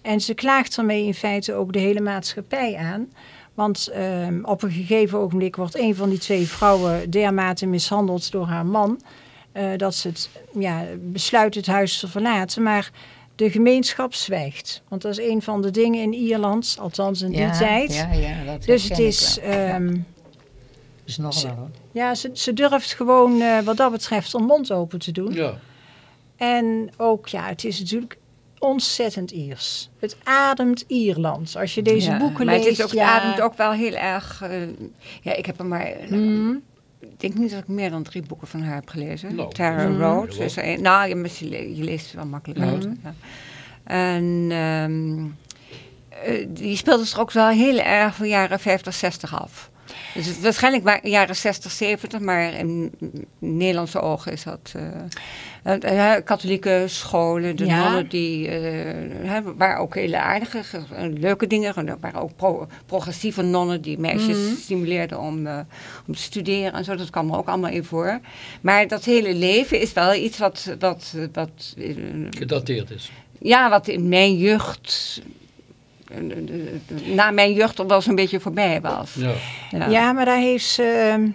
En ze klaagt ermee in feite ook de hele maatschappij aan. Want ehm, op een gegeven ogenblik wordt een van die twee vrouwen dermate mishandeld door haar man. eh, dat ze het, ja, besluit het huis te verlaten. Maar de gemeenschap zwijgt. Want dat is een van de dingen in Ierland, althans in die ja, tijd. Ja, ja, dat dus het is. Ja. ehm, is nog wel hoor. Ja, ze, ze durft gewoon eh, wat dat betreft om mond open te doen. Ja. En ook, ja, het is natuurlijk ontzettend Iers. Het ademt Ierland. Als je deze Ja, boeken maar leest... het is ook, ja, het ademt ook wel heel erg... eh, ja, ik heb er maar... Mhm. Ik denk niet dat ik meer dan drie boeken van haar heb gelezen. Nou, Tara Mhm. Road. Ja, is er een- nou, je, maar je le- je leest het wel makkelijk uit. Ja. En ehm, eh, die speelde zich ook wel heel erg van jaren 50, 60 af. Dus het, waarschijnlijk wa- jaren 60, 70, maar in Nederlandse ogen is dat... eh, eh, katholieke scholen, de Ja. nonnen die eh, hè, waren ook hele aardige, ge- leuke dingen. Er waren ook pro- progressieve nonnen die meisjes Mhm. stimuleerden om, eh, om te studeren en zo. Dat kwam er ook allemaal in voor. Maar dat hele leven is wel iets wat, wat, wat Gedateerd is. ja, wat in mijn jeugd, na mijn jeugd al wel zo'n beetje voorbij was. Ja. Ja. Ja, maar daar, heeft ze, ehm,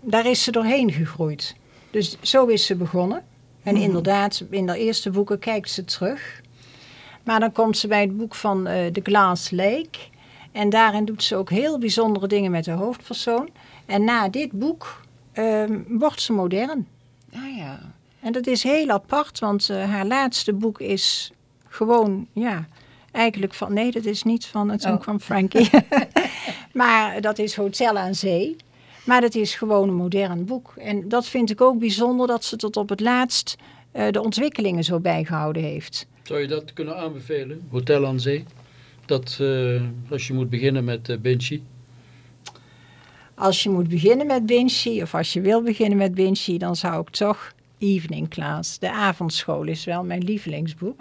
daar is ze doorheen gegroeid. Dus zo is ze begonnen. En Mhm. inderdaad, in haar eerste boeken kijkt ze terug. Maar dan komt ze bij het boek van eh The Glass Lake. En daarin doet ze ook heel bijzondere dingen met de hoofdpersoon. En na dit boek ehm, wordt ze modern. Ah, ja. En dat is heel apart, want eh, haar laatste boek is gewoon, ja, eigenlijk van, nee, dat is niet van, toen Oh. kwam Frankie. maar dat is Hotel aan Zee. Maar dat is gewoon een modern boek. En dat vind ik ook bijzonder dat ze tot op het laatst eh, de ontwikkelingen zo bijgehouden heeft. Zou je dat kunnen aanbevelen? Hotel aan Zee? Dat eh, als je moet beginnen met uh, Vinci. Als je moet beginnen met Vinci, of als je wil beginnen met Vinci, dan zou ik toch Evening Class, de avondschool, is wel mijn lievelingsboek.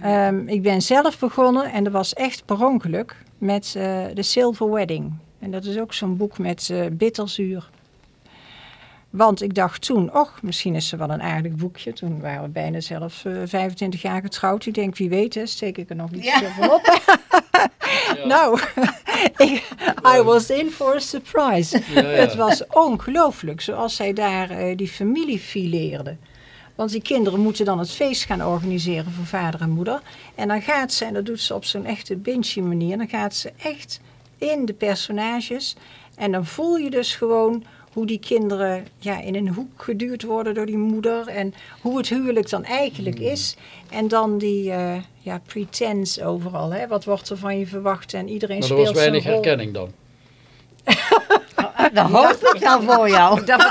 Ehm, ik ben zelf begonnen en dat was echt per ongeluk met eh The Silver Wedding. En dat is ook zo'n boek met eh, bitterzuur. Want ik dacht toen, och, misschien is ze wel een aardig boekje. Toen waren we bijna zelf eh 25 jaar getrouwd. Ik denk, wie weet, hè, steek ik er nog iets Ja. van op. Nou, ik, I was in for a surprise. Ja, ja. Het was ongelooflijk zoals zij daar eh, die familie fileerde. Want die kinderen moeten dan het feest gaan organiseren voor vader en moeder. En dan gaat ze, en dat doet ze op zo'n echte Binchy manier, dan gaat ze echt in de personages. En dan voel je dus gewoon hoe die kinderen ja, in een hoek geduwd worden door die moeder. En hoe het huwelijk dan eigenlijk is. En dan die eh, ja, pretense overal. Hè? Wat wordt er van je verwacht? En iedereen Maar er speelt was weinig zijn rol. herkenning dan. Dat hoop ik wel voor jou. Dat,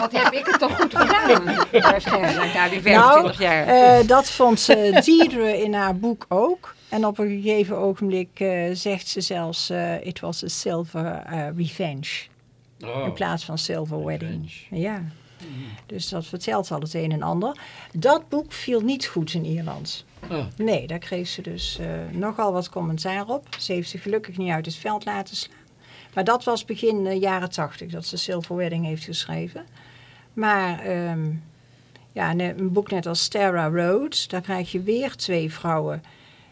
wat, heb ik het toch goed gedaan? Waarschijnlijk, na die 25 jaar. Eh, dat vond ze Deirdre in haar boek ook. En op een gegeven ogenblik eh, zegt ze zelfs... eh it was a silver eh, revenge. Oh. In plaats van silver wedding. Revenge. Ja. Dus dat vertelt al het een en ander. Dat boek viel niet goed in Ierland. Ah, Nee, daar kreeg ze dus eh, nogal wat commentaar op. Ze heeft zich gelukkig niet uit het veld laten slaan. Maar dat was begin eh, jaren tachtig dat ze Silver Wedding heeft geschreven. Maar ehm, ja, een boek net als Tara Road, daar krijg je weer twee vrouwen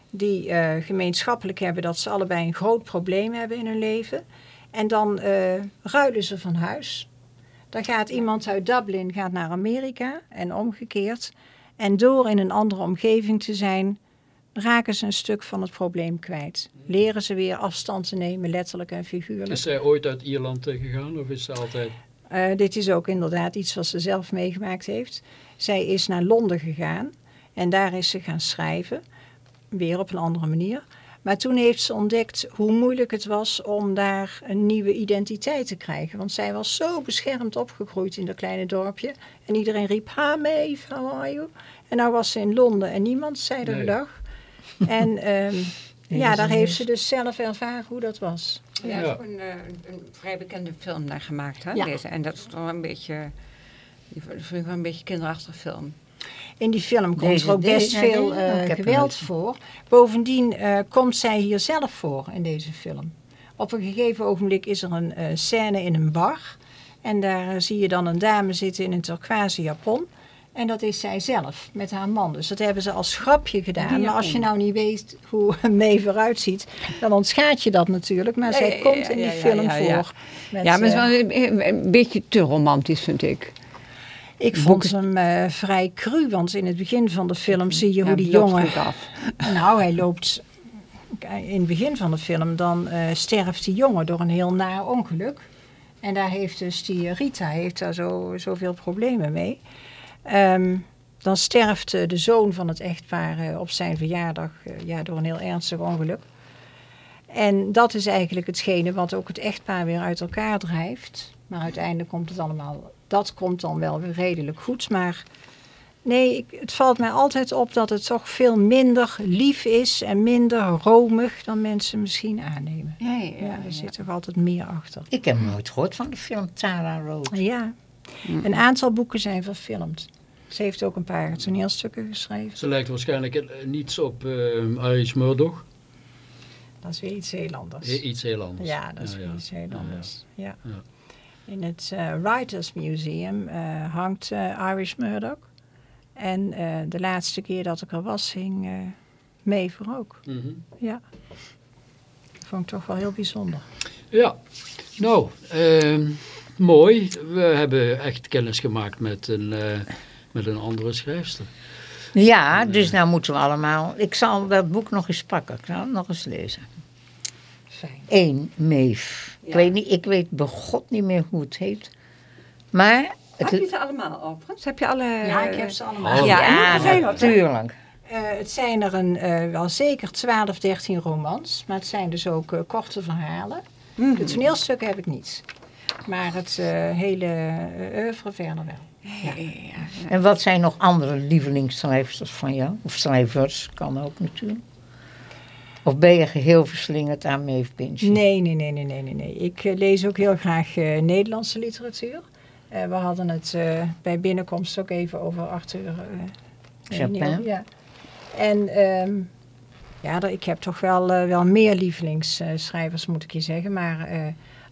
die eh, gemeenschappelijk hebben dat ze allebei een groot probleem hebben in hun leven. En dan eh, ruilen ze van huis. Dan gaat iemand uit Dublin gaat naar Amerika en omgekeerd. En door in een andere omgeving te zijn, raken ze een stuk van het probleem kwijt. Leren ze weer afstand te nemen, letterlijk en figuurlijk. is zij ooit uit Ierland eh, gegaan of is ze altijd... Eh, dit is ook inderdaad iets wat ze zelf meegemaakt heeft. Zij is naar Londen gegaan en daar is ze gaan schrijven. Weer op een andere manier. Maar toen heeft ze ontdekt hoe moeilijk het was om daar een nieuwe identiteit te krijgen. Want zij was zo beschermd opgegroeid in dat kleine dorpje. En iedereen riep, ha Maeve, how are you? En nou was ze in Londen en niemand zei er Nee. dag. En ehm, ja, daar heeft ze dus zelf ervaren hoe dat was. Ja, Ja. ook een, eh, een vrij bekende film naar gemaakt, hè? Ja. Deze. En dat is toch een beetje, die vind ik wel een beetje kinderachtige film. In die film komt Deze- er ook best deze- veel eh, hem geweld voor. Bovendien eh, komt zij hier zelf voor in deze film. Op een gegeven ogenblik is er een eh, scène in een bar. En daar eh, zie je dan een dame zitten in een turquoise japon. En dat is zij zelf, met haar man. Dus dat hebben ze als grapje gedaan. Maar als je nou niet weet hoe Mee vooruit ziet, dan ontschaadt je dat natuurlijk. Maar zij Ja, komt ja, in die film voor. met, Ja, maar het is eh, wel een, een beetje te romantisch, vind ik. ik vond hem eh, vrij cru, want in het begin van de film zie je hoe die jongen... af. Nou, hij loopt... In het begin van de film, dan eh, sterft die jongen door een heel naar ongeluk. En daar heeft dus die Rita heeft daar zo, zoveel problemen mee. Ehm, dan sterft eh, de zoon van het echtpaar eh, op zijn verjaardag eh, ja, door een heel ernstig ongeluk. En dat is eigenlijk hetgene wat ook het echtpaar weer uit elkaar drijft. Maar uiteindelijk komt het allemaal, dat komt dan wel weer redelijk goed. Maar nee, ik, het valt mij altijd op dat het toch veel minder lief is en minder romig dan mensen misschien aannemen. Ja, ja, Ja, er zit toch altijd meer achter. Ik heb nooit gehoord van de film Tara Road. Ja, een aantal boeken zijn verfilmd. Ze heeft ook een paar toneelstukken geschreven. Ze lijkt waarschijnlijk eh, niets op eh Irish Murdoch. Dat is weer iets heel anders. Eh, Iets heel anders. Ja, dat is Ja, weer ja. iets heel anders. Ja. In het eh, Writers Museum eh, hangt eh, Irish Murdoch. En eh, de laatste keer dat ik er was, hing eh voor ook. Mhm. Ja. Dat vond ik toch wel heel bijzonder. Ja, nou, ehm, mooi. We hebben echt kennis gemaakt met een, eh, met een andere schrijfster. Ja, dus nou moeten we allemaal... Ik zal dat boek nog eens pakken. Ik zal het nog eens lezen. Fijn. Eén, Meef. Ik, weet niet, ik weet bij god niet meer hoe het heet. Maar... Heb Het, je ze allemaal overigens? Heb je alle... Ja, ik heb ze allemaal. Oh. Ja, zijn natuurlijk. Eh, het zijn er een, eh, wel zeker 12, 13 romans. Maar het zijn dus ook eh, korte verhalen. Mhm. De toneelstukken heb ik niet. Maar het eh, hele oeuvre verder wel. En wat zijn nog andere lievelingsschrijfsters van jou? Of schrijvers, kan ook natuurlijk. Of ben je geheel verslingerd aan Maeve Binchy? Nee, nee, nee, nee, nee, nee. nee. Ik eh, lees ook heel graag eh, Nederlandse literatuur. Eh, we hadden het bij binnenkomst ook even over Arthur Chapin. Ja. En ehm, ja, ik heb toch wel, wel meer lievelingsschrijvers, moet ik je zeggen. Maar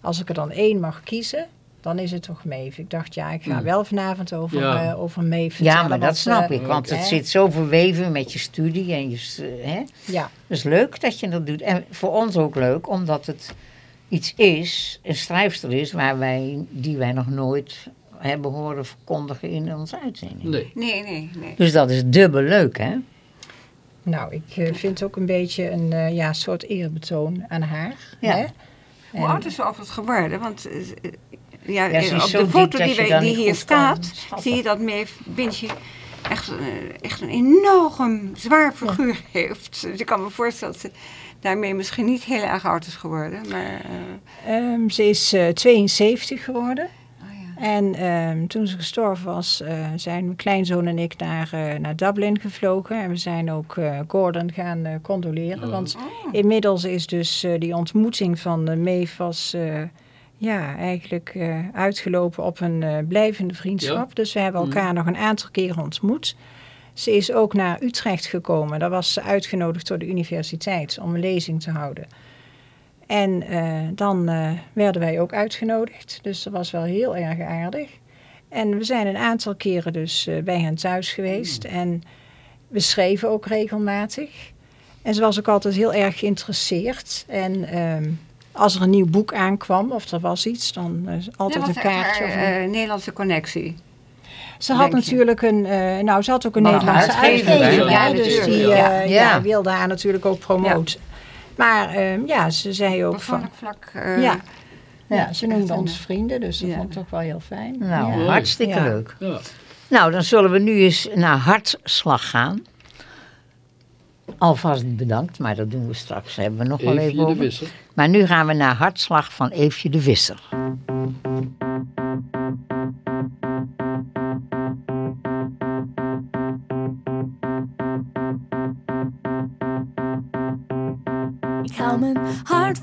als ik er dan één mag kiezen, dan is het toch Maeve. Ik dacht, ja, ik ga Hmm. wel vanavond over, Ja. eh, over Maeve vertellen. Ja, maar dat snap eh, ik, want het hè? zit zo verweven met je studie en je... s- Hè? Ja, Het is leuk dat je dat doet. En voor ons ook leuk, omdat het iets is, een schrijfster is, waar wij, die wij nog nooit hebben horen verkondigen in onze uitzending. Nee. Nee, nee, nee. Dus dat is dubbel leuk, hè? nou, ik eh, vind het ook een beetje een eh, ja, soort eerbetoon aan haar. Ja. Hè? Hoe En- oud is ze overigens geworden? Want eh, eh, ja, is op de foto die, wij, hier staat, zie je dat Maeve Binchy echt, eh, echt een enorm zwaar figuur heeft. Dus ik kan me voorstellen dat ze daarmee misschien niet heel erg oud is geworden. Maar, eh, Ehm, ze is eh, 72 geworden. oh ja. En ehm, toen ze gestorven was, eh, zijn mijn kleinzoon en ik naar, eh, naar Dublin gevlogen. En we zijn ook eh, Gordon gaan eh, condoleren. Oh. Want Oh. inmiddels is dus eh, die ontmoeting van uh, Maeve was, eh, ja, eigenlijk eh, uitgelopen op een eh, blijvende vriendschap. Dus we hebben elkaar nog een aantal keren ontmoet. Ze is ook naar Utrecht gekomen. Daar was ze uitgenodigd door de universiteit om een lezing te houden. En eh, dan werden wij ook uitgenodigd. Dus dat was wel heel erg aardig. En we zijn een aantal keren dus bij hen thuis geweest. En we schreven ook regelmatig. En ze was ook altijd heel erg geïnteresseerd. En ehm, als er een nieuw boek aankwam of er was iets, dan eh, altijd een kaartje. haar, of een- eh, Nederlandse connectie. ze had je? natuurlijk een, eh, nou ze had ook een Maar Nederlandse uitgever? Ja, Ja, dus die Ja. eh, Ja. ja, wilde haar natuurlijk ook promoten. Maar ehm, ja, ze zei ook van, vlak. eh, ja, ja, ze noemde ons vrienden, dus dat ja. vond ik toch wel heel fijn. Nou, ja. hartstikke Ja. leuk. Ja. Nou, dan zullen we nu eens naar hartslag gaan. Alvast bedankt, maar dat doen we straks. Hebben we nog wel even de over. Visser. Maar nu gaan we naar hartslag van Eefje de Visser. Ik hou mijn hart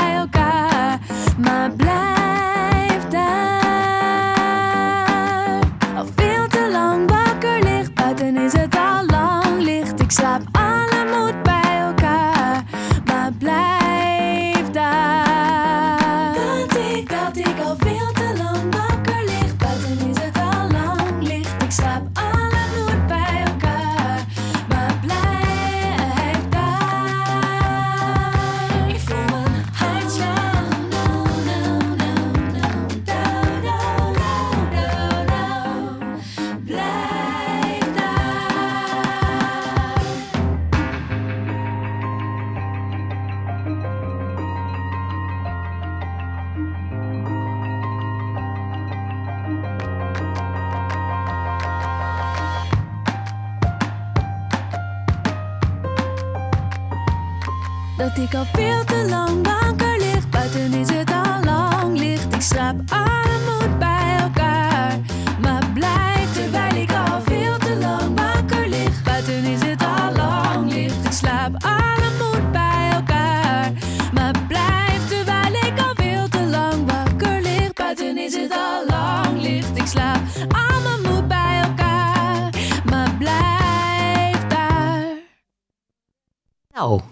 elkaar. Maar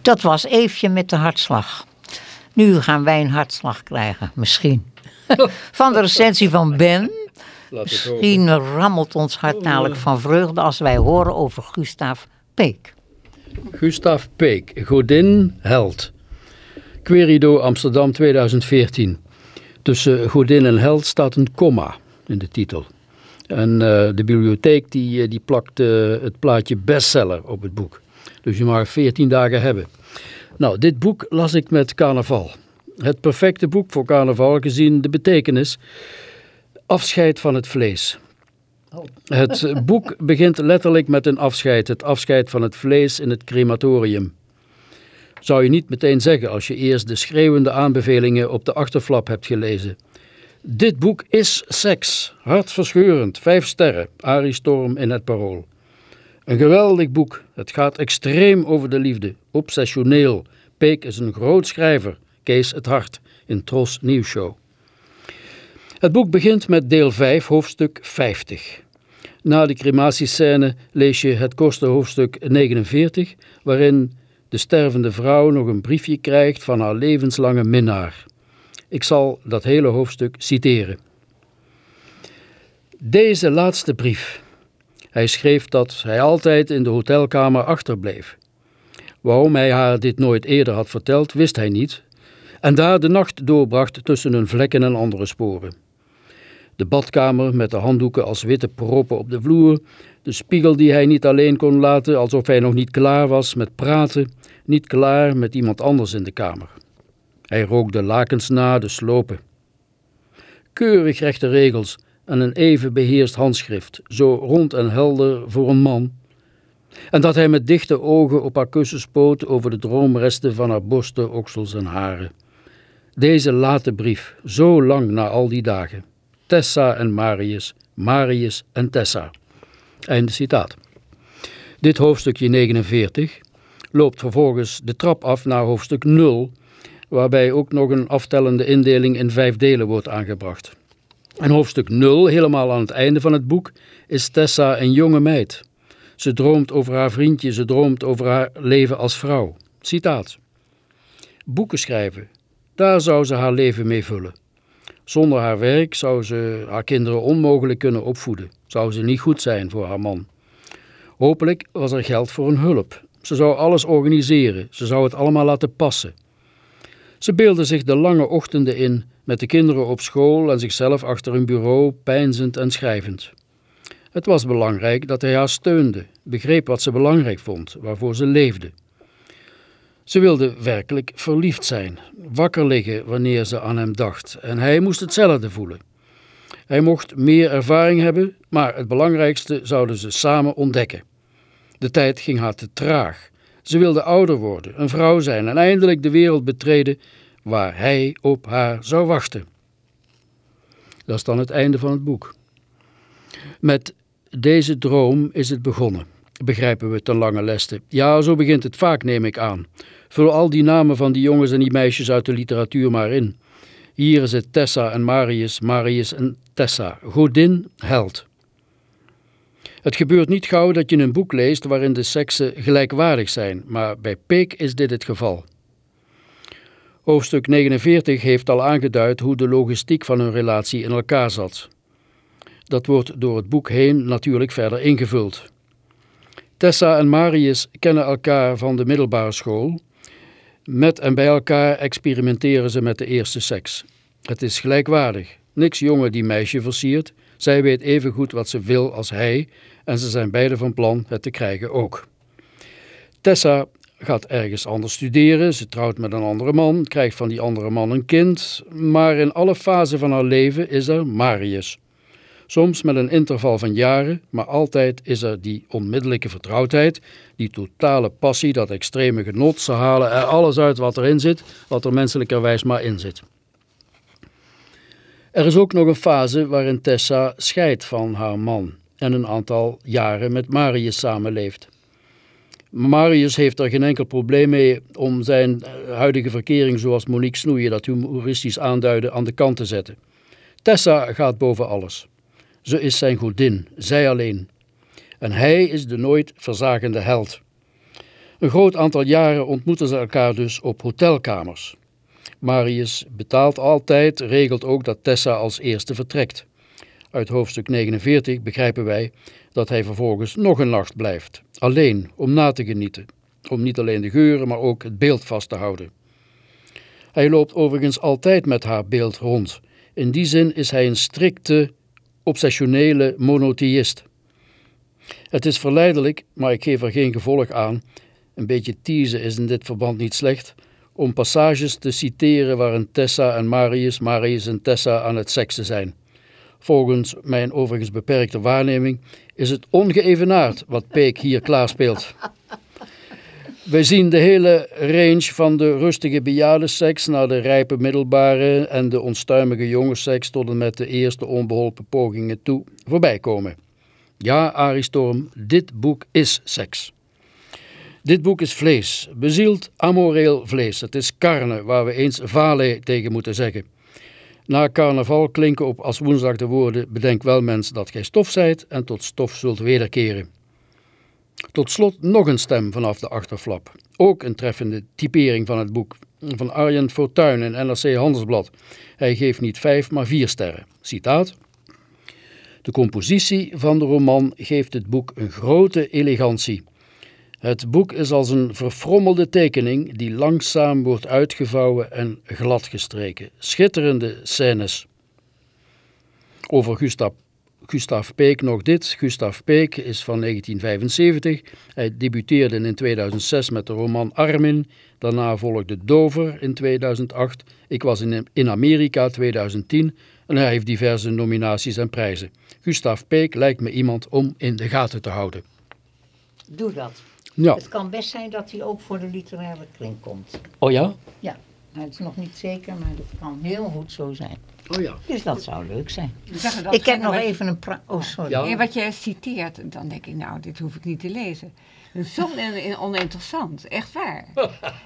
dat was Eefje met de hartslag. Nu gaan wij een hartslag krijgen, misschien. Van de recensie van Ben. Misschien rammelt ons hart namelijk van vreugde als wij horen over Gustav Peek. Gustav Peek, Godin, held. Querido Amsterdam 2014. Tussen Godin en held staat een komma in de titel. En eh, de bibliotheek die, eh, die plakt eh, het plaatje bestseller op het boek. Dus je mag 14 dagen hebben. Nou, dit boek las ik met carnaval. Het perfecte boek voor carnaval gezien de betekenis. Afscheid van het vlees. Het eh, boek begint letterlijk met een afscheid. Het afscheid van het vlees in het crematorium. Zou je niet meteen zeggen als je eerst de schreeuwende aanbevelingen op de achterflap hebt gelezen. Dit boek is seks. Hartverscheurend. Vijf sterren. Arie Storm in het Parool. Een geweldig boek. Het gaat extreem over de liefde. Obsessioneel. Peek is een groot schrijver. Kees het Hart in Tros Nieuwsshow. Het boek begint met deel 5, hoofdstuk 50. Na de crematiescène lees je het korte hoofdstuk 49, waarin de stervende vrouw nog een briefje krijgt van haar levenslange minnaar. Ik zal dat hele hoofdstuk citeren. Deze laatste brief. Hij schreef dat hij altijd in de hotelkamer achterbleef. Waarom hij haar dit nooit eerder had verteld, wist hij niet, en daar de nacht doorbracht tussen hun vlekken en andere sporen. De badkamer met de handdoeken als witte proppen op de vloer, de spiegel die hij niet alleen kon laten alsof hij nog niet klaar was met praten, niet klaar met iemand anders in de kamer. Hij rook de lakens na, de slopen. Keurig rechte regels en een even beheerst handschrift, zo rond en helder voor een man. En dat hij met dichte ogen op haar kussen spoot over de droomresten van haar borsten, oksels en haren. Deze late brief, zo lang na al die dagen. Tessa en Marius, Marius en Tessa. Einde citaat. Dit hoofdstukje 49 loopt vervolgens de trap af naar hoofdstuk 0, waarbij ook nog een aftellende indeling in vijf delen wordt aangebracht. En hoofdstuk 0, helemaal aan het einde van het boek, is Tessa een jonge meid. Ze droomt over haar vriendje, ze droomt over haar leven als vrouw. Citaat. Boeken schrijven, daar zou ze haar leven mee vullen. Zonder haar werk zou ze haar kinderen onmogelijk kunnen opvoeden. Zou ze niet goed zijn voor haar man. Hopelijk was er geld voor een hulp. Ze zou alles organiseren, ze zou het allemaal laten passen. Ze beelde zich de lange ochtenden in, met de kinderen op school en zichzelf achter een bureau, peinzend en schrijvend. Het was belangrijk dat hij haar steunde, begreep wat ze belangrijk vond, waarvoor ze leefde. Ze wilde werkelijk verliefd zijn, wakker liggen wanneer ze aan hem dacht, en hij moest hetzelfde voelen. Hij mocht meer ervaring hebben, maar het belangrijkste zouden ze samen ontdekken. De tijd ging haar te traag. Ze wilde ouder worden, een vrouw zijn en eindelijk de wereld betreden waar hij op haar zou wachten. Dat is dan het einde van het boek. Met deze droom is het begonnen, begrijpen we ten lange leste. Ja, zo begint het vaak, neem ik aan. Vul al die namen van die jongens en die meisjes uit de literatuur maar in. Hier is het Tessa en Marius, Marius en Tessa, godin, held. Het gebeurt niet gauw dat je een boek leest waarin de seksen gelijkwaardig zijn, maar bij Peek is dit het geval. Hoofdstuk 49 heeft al aangeduid hoe de logistiek van hun relatie in elkaar zat. Dat wordt door het boek heen natuurlijk verder ingevuld. Tessa en Marius kennen elkaar van de middelbare school. Met en bij elkaar experimenteren ze met de eerste seks. Het is gelijkwaardig. Niks jongen die meisje versiert. Zij weet even goed wat ze wil als hij en ze zijn beide van plan het te krijgen ook. Tessa gaat ergens anders studeren, ze trouwt met een andere man, krijgt van die andere man een kind, maar in alle fasen van haar leven is er Marius. Soms met een interval van jaren, maar altijd is er die onmiddellijke vertrouwdheid, die totale passie, dat extreme genot. Ze halen er alles uit wat erin zit, wat er menselijkerwijs maar in zit. Er is ook nog een fase waarin Tessa scheidt van haar man en een aantal jaren met Marius samenleeft. Marius heeft er geen enkel probleem mee om zijn eh, huidige verkering zoals Monique Snoeien dat humoristisch aanduidde aan de kant te zetten. Tessa gaat boven alles. Ze is zijn godin, zij alleen. En hij is de nooit verzagende held. Een groot aantal jaren ontmoeten ze elkaar dus op hotelkamers. Marius betaalt altijd, regelt ook dat Tessa als eerste vertrekt. Uit hoofdstuk 49 begrijpen wij dat hij vervolgens nog een nacht blijft, alleen om na te genieten, om niet alleen de geuren, maar ook het beeld vast te houden. Hij loopt overigens altijd met haar beeld rond. In die zin is hij een strikte, obsessionele monotheïst. Het is verleidelijk, maar ik geef er geen gevolg aan. Een beetje teasen is in dit verband niet slecht, om passages te citeren waarin Tessa en Marius, Marius en Tessa aan het seksen zijn. Volgens mijn overigens beperkte waarneming is het ongeëvenaard wat Peek hier klaarspeelt. Wij zien de hele range van de rustige bejaardenseks naar de rijpe middelbare en de onstuimige jongensseks tot en met de eerste onbeholpen pogingen toe voorbij komen. Ja, Aristorm, dit boek is seks. Dit boek is vlees, bezield amoreel vlees. Het is karne waar we eens vale tegen moeten zeggen. Na carnaval klinken op als woensdag de woorden bedenk wel mens dat gij stof zijt en tot stof zult wederkeren. Tot slot nog een stem vanaf de achterflap. Ook een treffende typering van het boek van Arjen Fortuyn in NRC Handelsblad. Hij geeft niet vijf, maar vier sterren. Citaat. De compositie van de roman geeft het boek een grote elegantie. Het boek is als een verfrommelde tekening die langzaam wordt uitgevouwen en gladgestreken. Schitterende scènes. Over Gustav, Peek nog dit. Gustav Peek is van 1975. Hij debuteerde in 2006 met de roman Armin. Daarna volgde Dover in 2008. Ik was in, in Amerika 2010 en hij heeft diverse nominaties en prijzen. Gustav Peek lijkt me iemand om in de gaten te houden. Doe dat. Ja. Het kan best zijn dat hij ook voor de literaire kring komt. Oh ja? Ja, nou, het is nog niet zeker, maar dat kan heel goed zo zijn. Oh ja. Dus dat zou leuk zijn. Zeggen dat Ik heb nog even een... Oh, sorry. Ja. Nee, wat je citeert, dan denk ik, nou, dit hoef ik niet te lezen. Zo on- oninteressant, echt waar.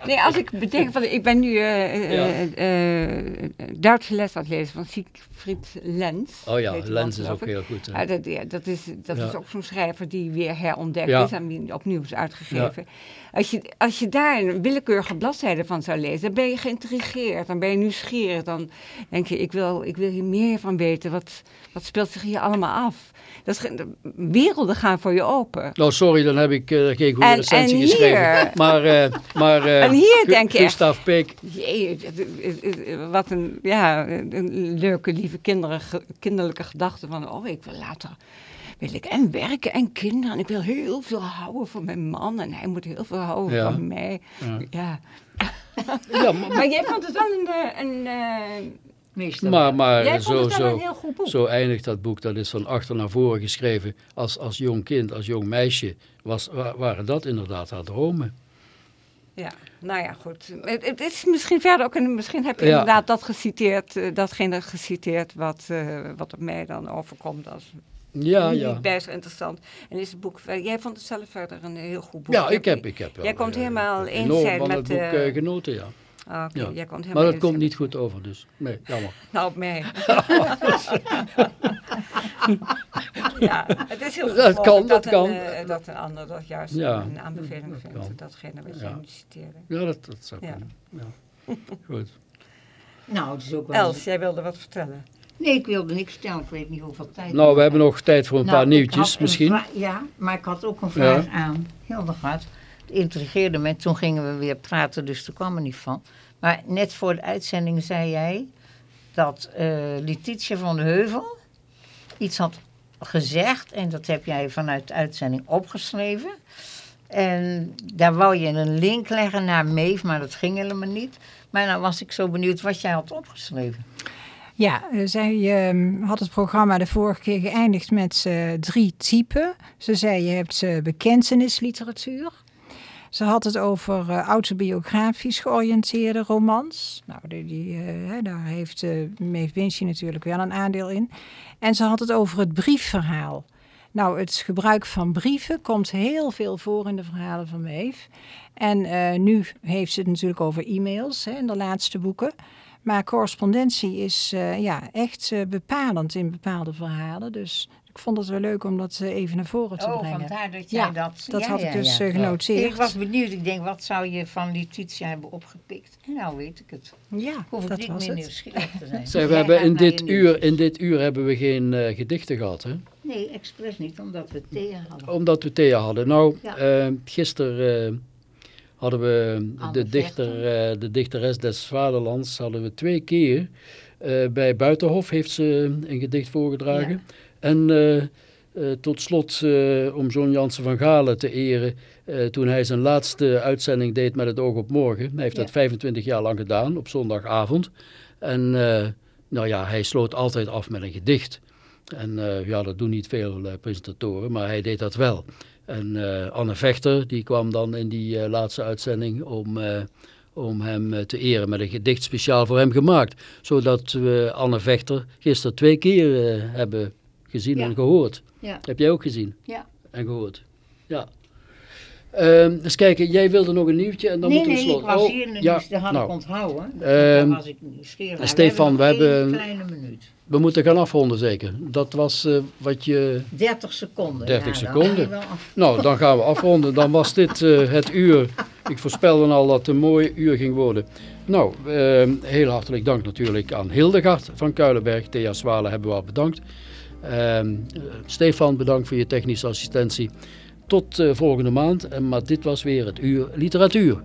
Nee, als ik bedenk, van, ik ben nu eh eh, eh, Duitse les aan het lezen van Siegfried Lenz. Oh ja, man, is ook ik. heel goed. hè. Ja, dat, ja, dat is, dat Ja. is ook zo'n schrijver die weer herontdekt Ja. is en die opnieuw is uitgegeven. Als, je, als je daar een willekeurige bladzijde van zou lezen, dan ben je geïntrigeerd, dan ben je nieuwsgierig. Dan denk je, ik wil, ik wil hier meer van weten. Wat, wat speelt zich hier allemaal af? Dat is, werelden gaan voor je open. Nou, sorry, dan heb ik eh, geen goede En- recensie en geschreven. Maar, eh, maar eh, En hier denk je Gustav Peek, Jee, wat een, ja, een leuke, lieve kinderige, kinderlijke gedachte van... oh, ik wil later wil ik en werken en kinderen. En ik wil heel veel houden van mijn man. En hij moet heel veel houden Ja. van mij. Ja. Ja. ja, maar, Maar jij vond het wel een... eh, een eh, Meestal. maar, maar jij vond zo, zo, een heel goed boek. zo eindigt dat boek. Dat is van achter naar voren geschreven. Als, als jong kind, als jong meisje, was, wa- waren dat inderdaad haar dromen. Ja, nou ja, goed. Het, het is misschien verder ook... Een, misschien heb je Ja. inderdaad dat geciteerd, eh, datgene geciteerd wat, eh, wat op mij dan overkomt als Ja, niet ja. best interessant. En is het boek... Jij vond het zelf verder een heel goed boek. Ja, ik heb, ik heb wel, Jij komt eh, helemaal eens zijn met het boek eh, genoten, ja. Ah, Oké, ja. jij komt helemaal Maar dat komt niet goed over, dus nee, jammer. Nou, op mij. ja, het is heel Dat goed kan, dat een, kan. eh, dat een ander dat juist Ja, een aanbeveling dat vindt. kan. Datgene wat Ja. jij nu citeerde. Ja, dat, dat zou kunnen. Ja. Goed. Nou, het is ook wel... Els, jij wilde wat vertellen. Nee, ik wilde niks vertellen. Ik weet niet hoeveel tijd. Nou, we hebben nog tijd voor een Nou, paar nieuwtjes een misschien. Ja, maar ik had ook een vraag aan Hildegard. Het intrigeerde me. Toen gingen we weer praten, dus er kwam er niet van. Maar net voor de uitzending zei jij dat eh Letitia van de Heuvel iets had gezegd. En dat heb jij vanuit de uitzending opgeschreven. En daar wou je een link leggen naar Meef, maar dat ging helemaal niet. Maar nou was ik zo benieuwd wat jij had opgeschreven. Ja, eh, zij ehm, had het programma de vorige keer geëindigd met eh, drie typen. Ze zei, je hebt eh bekentenisliteratuur. Ze had het over eh, autobiografisch georiënteerde romans. Nou, die, die, eh, daar heeft uh, Maeve Binchy natuurlijk wel een aandeel in. En ze had het over het briefverhaal. Nou, het gebruik van brieven komt heel veel voor in de verhalen van Maeve. En eh, nu heeft ze het natuurlijk over e-mails hè, in de laatste boeken. Maar correspondentie is uh, ja, echt uh, bepalend in bepaalde verhalen. Dus ik vond het wel leuk om dat even naar voren te oh, brengen. vandaar dat jij ja, dat... dat ja, had ja, ik dus ja. genoteerd. Ik was benieuwd. Ik denk, wat zou je van Letitia hebben opgepikt? En nou weet ik het. Ja, Hoef ik dat niet was meer het. nieuwsgierig te zijn. Zeg, we hebben in dit, uur, in dit uur hebben we geen uh, gedichten gehad, hè? Nee, expres niet, omdat we thee hadden. Omdat we Thea hadden. Nou, Ja. uh, gisteren uh, hadden we de, dichter, de dichteres des vaderlands hadden we twee keer. Uh, bij Buitenhof heeft ze een gedicht voorgedragen. Ja. En uh, tot slot, om John Jansen van Galen te eren, toen hij zijn laatste uitzending deed met het oog op morgen. Hij heeft Ja. dat 25 jaar lang gedaan, op zondagavond. En nou ja, hij sloot altijd af met een gedicht. En uh, ja, dat doen niet veel uh, presentatoren, maar hij deed dat wel. En uh, Anne Vechter, die kwam dan in die laatste uitzending om, om hem te eren met een gedicht speciaal voor hem gemaakt. Zodat we Anne Vechter gisteren twee keer hebben gezien Ja. en gehoord. Ja. Heb jij ook gezien Ja. en gehoord? Ja. Ehm eens kijken, jij wilde nog een nieuwtje en dan nee, moeten we nee, slot. ik was Oh, hier en ja, dat had nou, ik onthouden. Ehm, Daar was ik nieuwsgierig. Stefan, we hebben, één kleine minuut. we moeten gaan afronden zeker. Dat was eh, wat je... 30 seconden. 30 ja, dan seconden. Nou, dan gaan we afronden. Dan was dit eh, het uur. Ik voorspelde al dat het een mooi uur ging worden. Nou, eh, heel hartelijk dank natuurlijk aan Hildegard van Kuilenberg. Thea Zwalen hebben we al bedankt. Ehm, eh, Stefan, bedankt voor je technische assistentie. Tot eh, volgende maand. Maar dit was weer het uur literatuur.